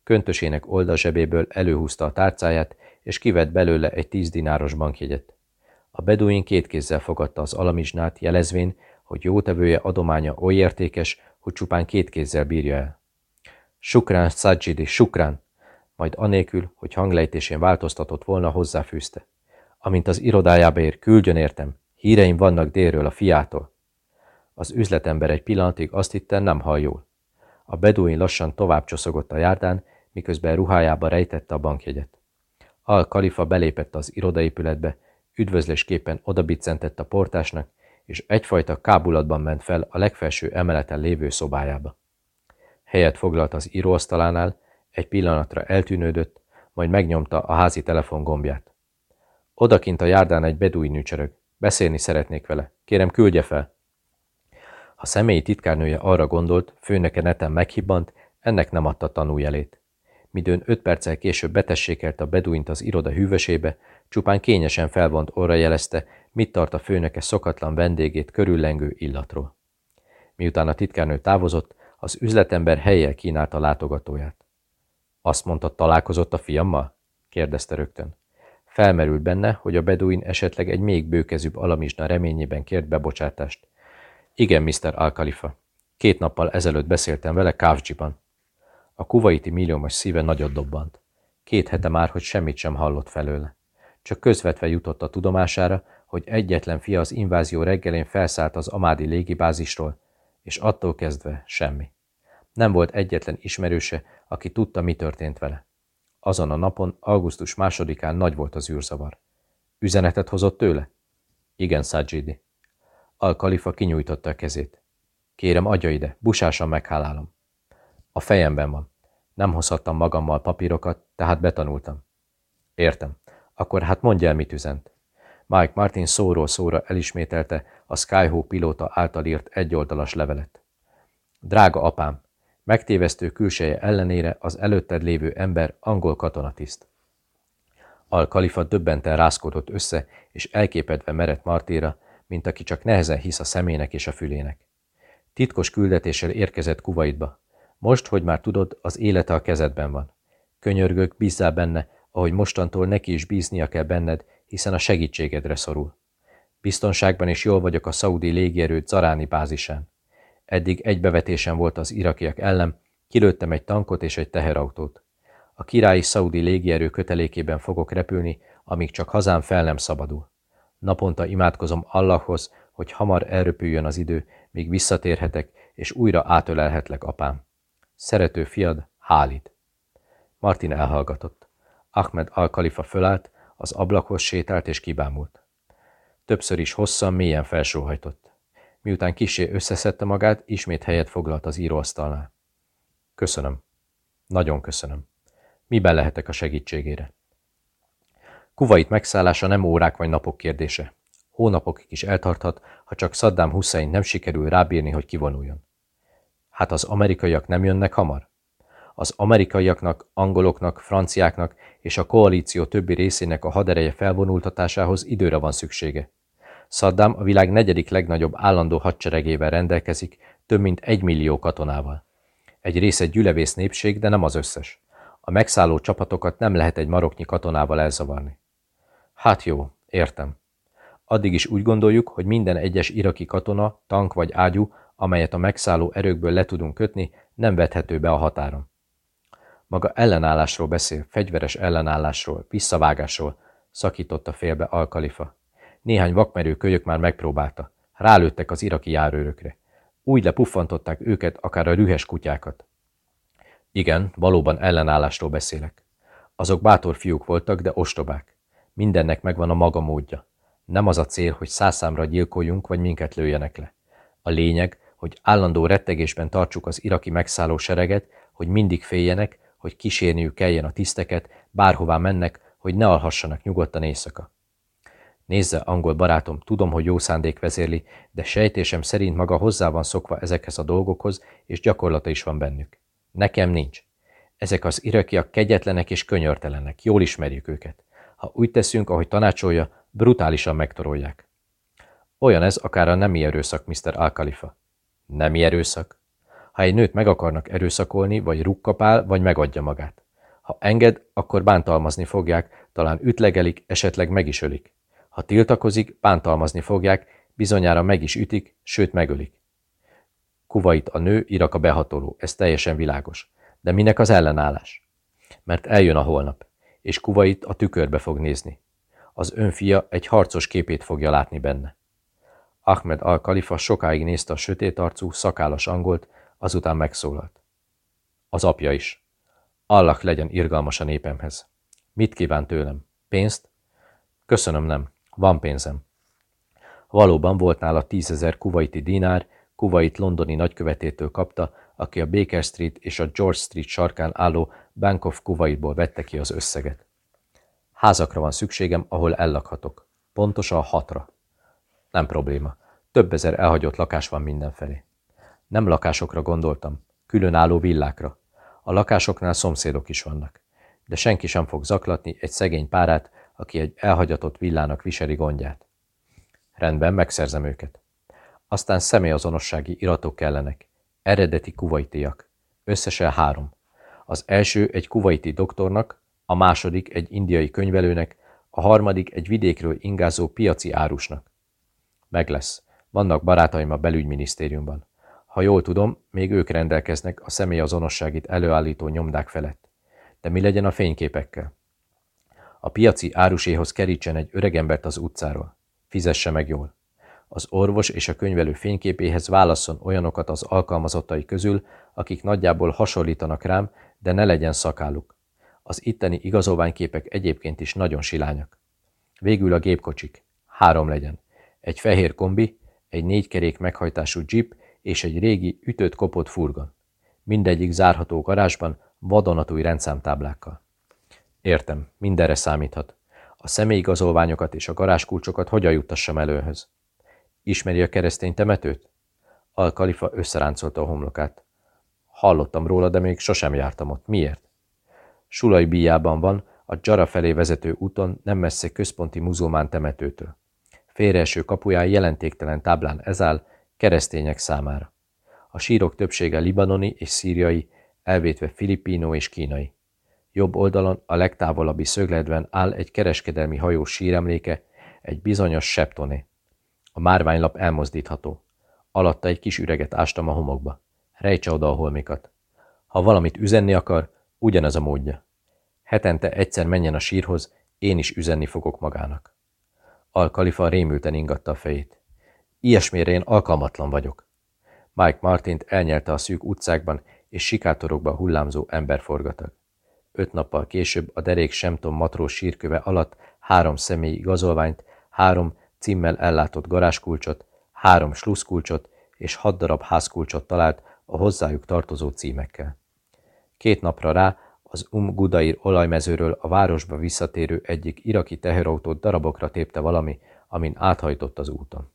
Köntösének oldalzsebéből előhúzta a tárcáját, és kivett belőle egy tíz dináros bankjegyet. A beduin két kézzel fogadta az alamizsnát, jelezvén, hogy jótevője adománya oly értékes, hogy csupán két kézzel bírja el. Sukrán, Szadzsidi, sukrán! Majd anélkül, hogy hanglejtésén változtatott volna, hozzáfűzte. Amint az irodájába ér, küldjön értem. Híreim vannak délről a fiától. Az üzletember egy pillanatig azt hitte, nem hall jól. A beduin lassan tovább csoszogott a járdán, miközben ruhájába rejtette a bankjegyet. Al-Kalifa belépett az irodaépületbe, üdvözlésképpen odabiccentett a portásnak, és egyfajta kábulatban ment fel a legfelső emeleten lévő szobájába. Helyet foglalt az íróasztalánál, egy pillanatra eltűnődött, majd megnyomta a házi telefon gombját. Odakint a járdán egy beduin nőcsörög. Beszélni szeretnék vele. Kérem, küldje fel. Ha személyi titkárnője arra gondolt, főnöke neten meghibbant, ennek nem adta tanújelét. Midőn öt perccel később betessékelt a beduint az iroda hűvösébe, csupán kényesen felvont orra jelezte, mit tart a főnöke szokatlan vendégét körüllengő illatról. Miután a titkárnő távozott, az üzletember helyjel kínálta látogatóját. Azt mondta, találkozott a fiammal? kérdezte rögtön. Felmerült benne, hogy a beduin esetleg egy még bőkezűbb alamizsna reményében kért bebocsátást. Igen, Mr. Al-Khalifa. Két nappal ezelőtt beszéltem vele Kávcsiban. A kuvaiti milliómos szíve nagyot dobbant. Két hete már, hogy semmit sem hallott felőle. Csak közvetve jutott a tudomására, hogy egyetlen fia az invázió reggelén felszállt az Amádi légibázisról, és attól kezdve semmi. Nem volt egyetlen ismerőse, aki tudta, mi történt vele. Azon a napon, augusztus másodikán nagy volt az űrzavar. Üzenetet hozott tőle? Igen, Sajidi. Al-Kalifa kinyújtotta a kezét. Kérem, adja ide, busásan meghálálom. A fejemben van. Nem hozhattam magammal papírokat, tehát betanultam. Értem. Akkor hát mondja el, mit üzent. Mike Martin szóról szóra elismételte a Skyhook pilóta által írt egyoldalas levelet. Drága apám, megtévesztő külseje ellenére az előtted lévő ember angol katonatiszt. Al-Kalifa döbbenten rázkodott össze, és elképedve merett Martira, mint aki csak nehezen hisz a szemének és a fülének. Titkos küldetéssel érkezett Kuwaitba. Most, hogy már tudod, az élete a kezedben van. Könyörgök, bízzál benne, ahogy mostantól neki is bíznia kell benned, hiszen a segítségedre szorul. Biztonságban is jól vagyok a szaudi légierő Zaráni bázisán. Eddig egy bevetésen volt az irakiak ellen, kilőttem egy tankot és egy teherautót. A királyi szaudi légierő kötelékében fogok repülni, amíg csak hazám fel nem szabadul. Naponta imádkozom Allahhoz, hogy hamar elröpüljön az idő, míg visszatérhetek, és újra átölelhetlek apám. Szerető fiad, Hálid. Martin elhallgatott. Ahmed al-Khalifa fölállt, az ablakhoz sétált és kibámult. Többször is hosszan, mélyen felsóhajtott. Miután kisé összeszedte magát, ismét helyet foglalt az íróasztalnál. Köszönöm. Nagyon köszönöm. Miben lehetek a segítségére? Kuvait megszállása nem órák vagy napok kérdése. Hónapokig is eltarthat, ha csak Saddam Hussein nem sikerül rábírni, hogy kivonuljon. Hát az amerikaiak nem jönnek hamar? Az amerikaiaknak, angoloknak, franciáknak és a koalíció többi részének a hadereje felvonultatásához időre van szüksége. Saddam a világ negyedik legnagyobb állandó hadseregével rendelkezik, több mint egy millió katonával. Egy része gyülevész népség, de nem az összes. A megszálló csapatokat nem lehet egy maroknyi katonával elzavarni. Hát jó, értem. Addig is úgy gondoljuk, hogy minden egyes iraki katona, tank vagy ágyú, amelyet a megszálló erőkből le tudunk kötni, nem vethető be a határon. Maga ellenállásról beszél, fegyveres ellenállásról, visszavágásról, szakította félbe Alkalifa. Néhány vakmerő kölyök már megpróbálta. Rálőttek az iraki járőrökre. Úgy lepuffantották őket, akár a rühes kutyákat. Igen, valóban ellenállásról beszélek. Azok bátor fiúk voltak, de ostobák. Mindennek megvan a maga módja. Nem az a cél, hogy százszámra gyilkoljunk, vagy minket lőjenek le. A lényeg, hogy állandó rettegésben tartsuk az iraki megszálló sereget, hogy mindig féljenek, hogy kísérniük kelljen a tiszteket, bárhová mennek, hogy ne alhassanak nyugodtan éjszaka. Nézze, angol barátom, tudom, hogy jó szándék vezérli, de sejtésem szerint maga hozzá van szokva ezekhez a dolgokhoz, és gyakorlata is van bennük. Nekem nincs. Ezek az irakiak kegyetlenek és könyörtelenek, jól ismerjük őket. Ha úgy teszünk, ahogy tanácsolja, brutálisan megtorolják. Olyan ez akár a nemi erőszak, Mr. Al-Khalifa. Nemi erőszak? Ha egy nőt meg akarnak erőszakolni, vagy rukkapál, vagy megadja magát. Ha enged, akkor bántalmazni fogják, talán ütlegelik, esetleg meg is ölik. Ha tiltakozik, bántalmazni fogják, bizonyára meg is ütik, sőt megölik. Kuvait a nő, Irak a behatoló, ez teljesen világos. De minek az ellenállás? Mert eljön a holnap, és Kuvait a tükörbe fog nézni. Az önfia egy harcos képét fogja látni benne. Ahmed al-Khalifa sokáig nézte a sötét arcú, szakálas angolt, azután megszólalt. Az apja is. Allah legyen irgalmas a népemhez. Mit kíván tőlem? Pénzt? Köszönöm, nem. Van pénzem. Valóban volt nála tízezer kuvaiti dinár, Kuwait londoni nagykövetétől kapta, aki a Baker Street és a George Street sarkán álló Bank of Kuwaitból vette ki az összeget. Házakra van szükségem, ahol ellakhatok. Pontosan hatra. Nem probléma. Több ezer elhagyott lakás van mindenfelé. Nem lakásokra gondoltam, különálló villákra. A lakásoknál szomszédok is vannak. De senki sem fog zaklatni egy szegény párát, aki egy elhagyatott villának viseli gondját. Rendben, megszerzem őket. Aztán személyazonossági iratok kellenek. Eredeti kuvaitiak. Összesen három. Az első egy kuvaiti doktornak, a második egy indiai könyvelőnek, a harmadik egy vidékről ingázó piaci árusnak. Meg lesz. Vannak barátaim a belügyminisztériumban. Ha jól tudom, még ők rendelkeznek a személyazonosságit előállító nyomdák felett. De mi legyen a fényképekkel? A piaci áruséhoz kerítsen egy öregembert az utcáról. Fizesse meg jól. Az orvos és a könyvelő fényképéhez válasszon olyanokat az alkalmazottai közül, akik nagyjából hasonlítanak rám, de ne legyen szakáluk. Az itteni igazolványképek egyébként is nagyon silányak. Végül a gépkocsik. Három legyen. Egy fehér kombi, egy négykerék meghajtású jeep és egy régi ütött-kopott furgon. Mindegyik zárható garázsban, vadonatúj rendszámtáblákkal. Értem, mindenre számíthat. A személyigazolványokat és a garázskulcsokat hogyan juttassam előhöz? Ismeri a keresztény temetőt? Al-Kalifa összeráncolta a homlokát. Hallottam róla, de még sosem jártam ott. Miért? Sulai bíjában van, a Dzsara felé vezető úton, nem messze központi muzulmán temetőtől. Félreeső kapuján jelentéktelen táblán ez áll, keresztények számára. A sírok többsége libanoni és szíriai, elvétve filipino és kínai. Jobb oldalon a legtávolabbi szögletben áll egy kereskedelmi hajó síremléke, egy bizonyos septoné. A márványlap elmozdítható. Alatta egy kis üreget ástam a homokba. Rejtse oda a holmikat. Ha valamit üzenni akar, ugyanez a módja. Hetente egyszer menjen a sírhoz, én is üzenni fogok magának. Al-Kalifa rémülten ingatta a fejét. Ilyesmire én alkalmatlan vagyok. Mike Martint elnyelte a szűk utcákban és sikátorokba hullámzó emberforgatag. Öt nappal később a derék Semton matrós sírköve alatt három személyi igazolványt, három címmel ellátott garázskulcsot, három sluszkulcsot és hat darab házkulcsot talált a hozzájuk tartozó címekkel. Két napra rá az Um Gudair olajmezőről a városba visszatérő egyik iraki teherautót darabokra tépte valami, amin áthajtott az úton.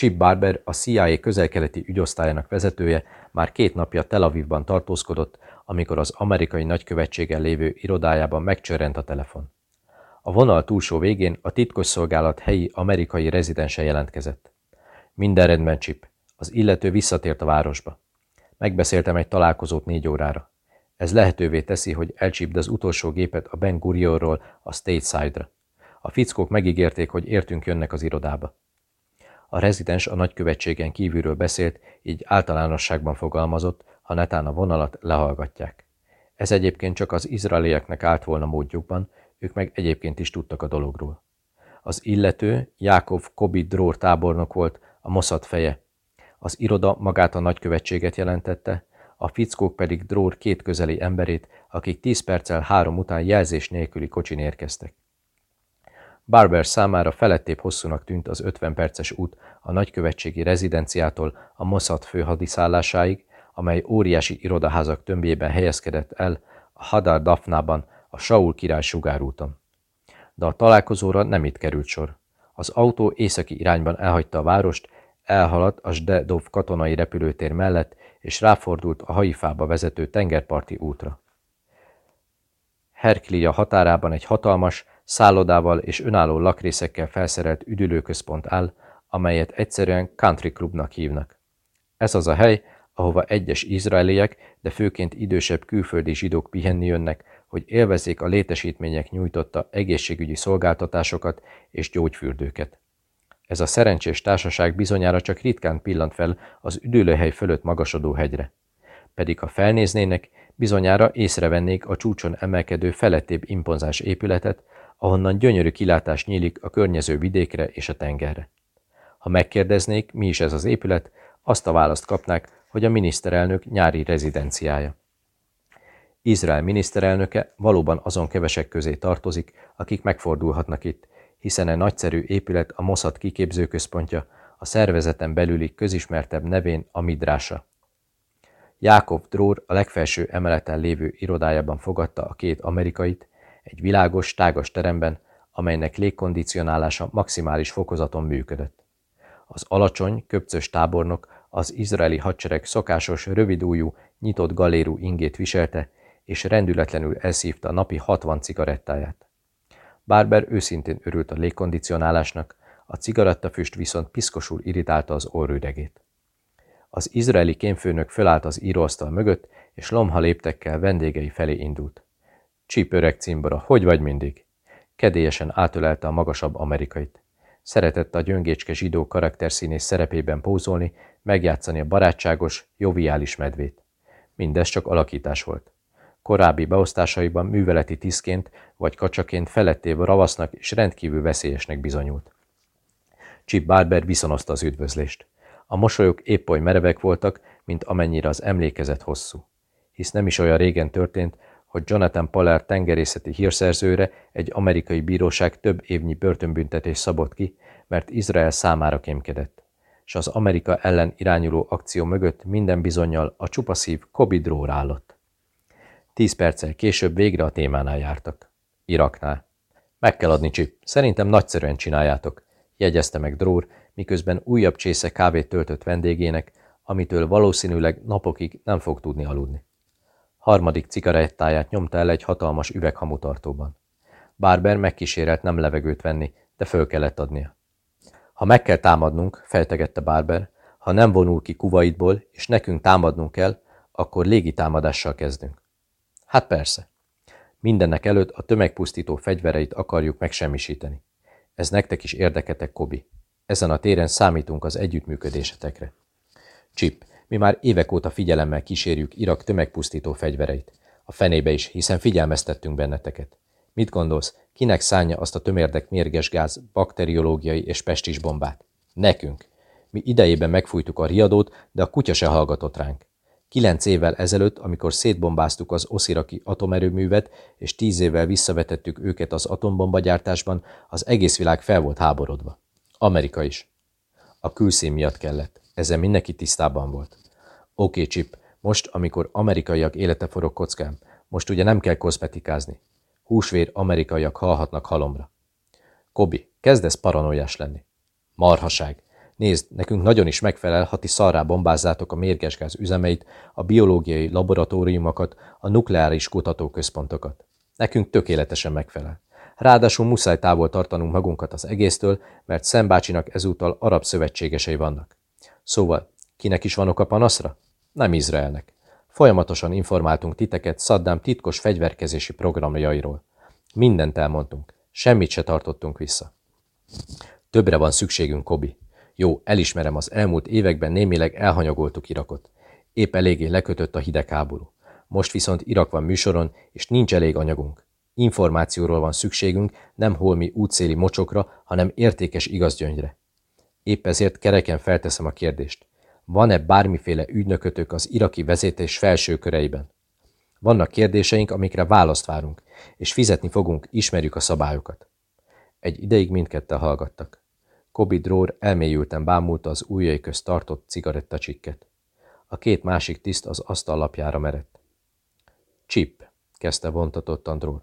Chip Barber, a CIA közelkeleti ügyosztályának vezetője már két napja Tel Avivban tartózkodott, amikor az amerikai nagykövetségen lévő irodájában megcsörrent a telefon. A vonal túlsó végén a titkosszolgálat helyi amerikai rezidense jelentkezett. Minden rendben, Chip. Az illető visszatért a városba. Megbeszéltem egy találkozót négy órára. Ez lehetővé teszi, hogy elcsípd az utolsó gépet a Ben Gurionról a Stateside-ra. A fickók megígérték, hogy értünk jönnek az irodába. A rezidens a nagykövetségen kívülről beszélt, így általánosságban fogalmazott, ha netán a vonalat lehallgatják. Ez egyébként csak az izraelieknek állt volna módjukban, ők meg egyébként is tudtak a dologról. Az illető Jákov Kobi Drór tábornok volt, a Mossad feje. Az iroda magát a nagykövetséget jelentette, a fickók pedig Drór két közeli emberét, akik tíz perccel három után jelzés nélküli kocsin érkeztek. Barber számára felettébb hosszúnak tűnt az 50 perces út a nagykövetségi rezidenciától a Mossad főhadiszállásáig, amely óriási irodaházak tömbjében helyezkedett el a Hadar Dafnában, a Saul király sugárúton. De a találkozóra nem itt került sor. Az autó északi irányban elhagyta a várost, elhaladt a Zdedov katonai repülőtér mellett, és ráfordult a Haifába vezető tengerparti útra. Herklia határában egy hatalmas, szállodával és önálló lakrészekkel felszerelt üdülőközpont áll, amelyet egyszerűen country clubnak hívnak. Ez az a hely, ahova egyes izraeliek, de főként idősebb külföldi zsidók pihenni jönnek, hogy élvezzék a létesítmények nyújtotta egészségügyi szolgáltatásokat és gyógyfürdőket. Ez a szerencsés társaság bizonyára csak ritkán pillant fel az üdülőhely fölött magasodó hegyre. Pedig ha felnéznének, bizonyára észrevennék a csúcson emelkedő felettébb imponzás épületet, ahonnan gyönyörű kilátás nyílik a környező vidékre és a tengerre. Ha megkérdeznék, mi is ez az épület, azt a választ kapnák, hogy a miniszterelnök nyári rezidenciája. Izrael miniszterelnöke valóban azon kevesek közé tartozik, akik megfordulhatnak itt, hiszen egy nagyszerű épület a Mossad kiképzőközpontja, a szervezeten belüli közismertebb nevén a Midrása. Jákov Drór a legfelső emeleten lévő irodájában fogadta a két amerikait, egy világos, tágas teremben, amelynek légkondicionálása maximális fokozaton működött. Az alacsony, köpcös tábornok az izraeli hadsereg szokásos, rövidújú, nyitott galérú ingét viselte, és rendületlenül elszívta a napi 60 cigarettáját. Barber őszintén örült a légkondicionálásnak, a cigarettafüst viszont piszkosul irritálta az orrüregét. Az izraeli kémfőnök fölállt az íróasztal mögött, és lomha léptekkel vendégei felé indult. Csíp öreg cimbora, hogy vagy mindig? Kedélyesen átölelte a magasabb amerikait. Szeretett a gyöngécske zsidó karakterszínész szerepében pózolni, megjátszani a barátságos, joviális medvét. Mindez csak alakítás volt. Korábbi beosztásaiban műveleti tiszként vagy kacsaként felettébb ravasznak és rendkívül veszélyesnek bizonyult. Chip Barber viszonozta az üdvözlést. A mosolyok épp oly merevek voltak, mint amennyire az emlékezet hosszú. Hisz nem is olyan régen történt, hogy Jonathan Pollard tengerészeti hírszerzőre egy amerikai bíróság több évnyi börtönbüntetés szabott ki, mert Izrael számára kémkedett. És az Amerika ellen irányuló akció mögött minden bizonyal a csupaszív Kobi Drór állott. Tíz perccel később végre a témánál jártak. Iraknál. Meg kell adni, Csip. Szerintem nagyszerűen csináljátok, jegyezte meg Drór, miközben újabb csésze kávét töltött vendégének, amitől valószínűleg napokig nem fog tudni aludni. Harmadik cigarettáját nyomta el egy hatalmas üveghamutartóban. Barber megkísérelt nem levegőt venni, de föl kellett adnia. Ha meg kell támadnunk, fejtegette Barber, Ha nem vonul ki Kuwaitból, és nekünk támadnunk kell, akkor légitámadással kezdünk. Hát persze. Mindennek előtt a tömegpusztító fegyvereit akarjuk megsemmisíteni. Ez nektek is érdeketek, Kobi. Ezen a téren számítunk az együttműködésetekre. Chip, mi már évek óta figyelemmel kísérjük Irak tömegpusztító fegyvereit. A fenébe is, hiszen figyelmeztettünk benneteket. Mit gondolsz, kinek szánja azt a tömérdek mérges gáz, bakteriológiai és pestis bombát? Nekünk. Mi idejében megfújtuk a riadót, de a kutya se hallgatott ránk. Kilenc évvel ezelőtt, amikor szétbombáztuk az osziraki atomerőművet, és tíz évvel visszavetettük őket az atombombagyártásban, az egész világ fel volt háborodva. Amerika is. A külszín miatt kellett. Ezzel mindenki tisztában volt. Oké, okay, Chip, most, amikor amerikaiak élete forog kockám, most ugye nem kell kozmetikázni. Húsvér amerikaiak halhatnak halomra. Kobi, kezdesz paranoiás lenni. Marhaság. Nézd, nekünk nagyon is megfelel, ha ti szarrá bombázzátok a mérgesgáz üzemeit, a biológiai laboratóriumokat, a nukleáris kutatóközpontokat. Nekünk tökéletesen megfelel. Ráadásul muszáj távol tartanunk magunkat az egésztől, mert Szembácsinak ezúttal arab szövetségesei vannak. Szóval, kinek is van oka panaszra? Nem Izraelnek. Folyamatosan informáltunk titeket Saddam titkos fegyverkezési programjairól. Mindent elmondtunk. Semmit se tartottunk vissza. Többre van szükségünk, Kobi. Jó, elismerem, az elmúlt években némileg elhanyagoltuk Irakot. Épp eléggé lekötött a hidegháború. Most viszont Irak van műsoron, és nincs elég anyagunk. Információról van szükségünk, nem holmi útszéli mocsokra, hanem értékes igazgyöngyre. Épp ezért kereken felteszem a kérdést. Van-e bármiféle ügynökötök az iraki vezetés felső köreiben? Vannak kérdéseink, amikre választ várunk, és fizetni fogunk, ismerjük a szabályokat. Egy ideig mindketten hallgattak. Kobi Drór elmélyülten bámulta az ujjai közt tartott cigarettacsikket. A két másik tiszt az asztal lapjára merett. Chip, kezdte vontatottan Drór.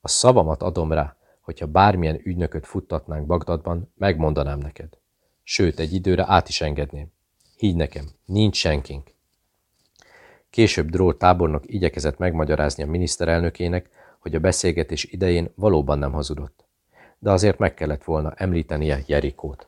A szavamat adom rá, hogyha bármilyen ügynököt futtatnánk Bagdadban, megmondanám neked. Sőt, egy időre át is engedném. Higgy nekem, nincs senkink. Később Drór tábornok igyekezett megmagyarázni a miniszterelnökének, hogy a beszélgetés idején valóban nem hazudott. De azért meg kellett volna említenie Jerikót.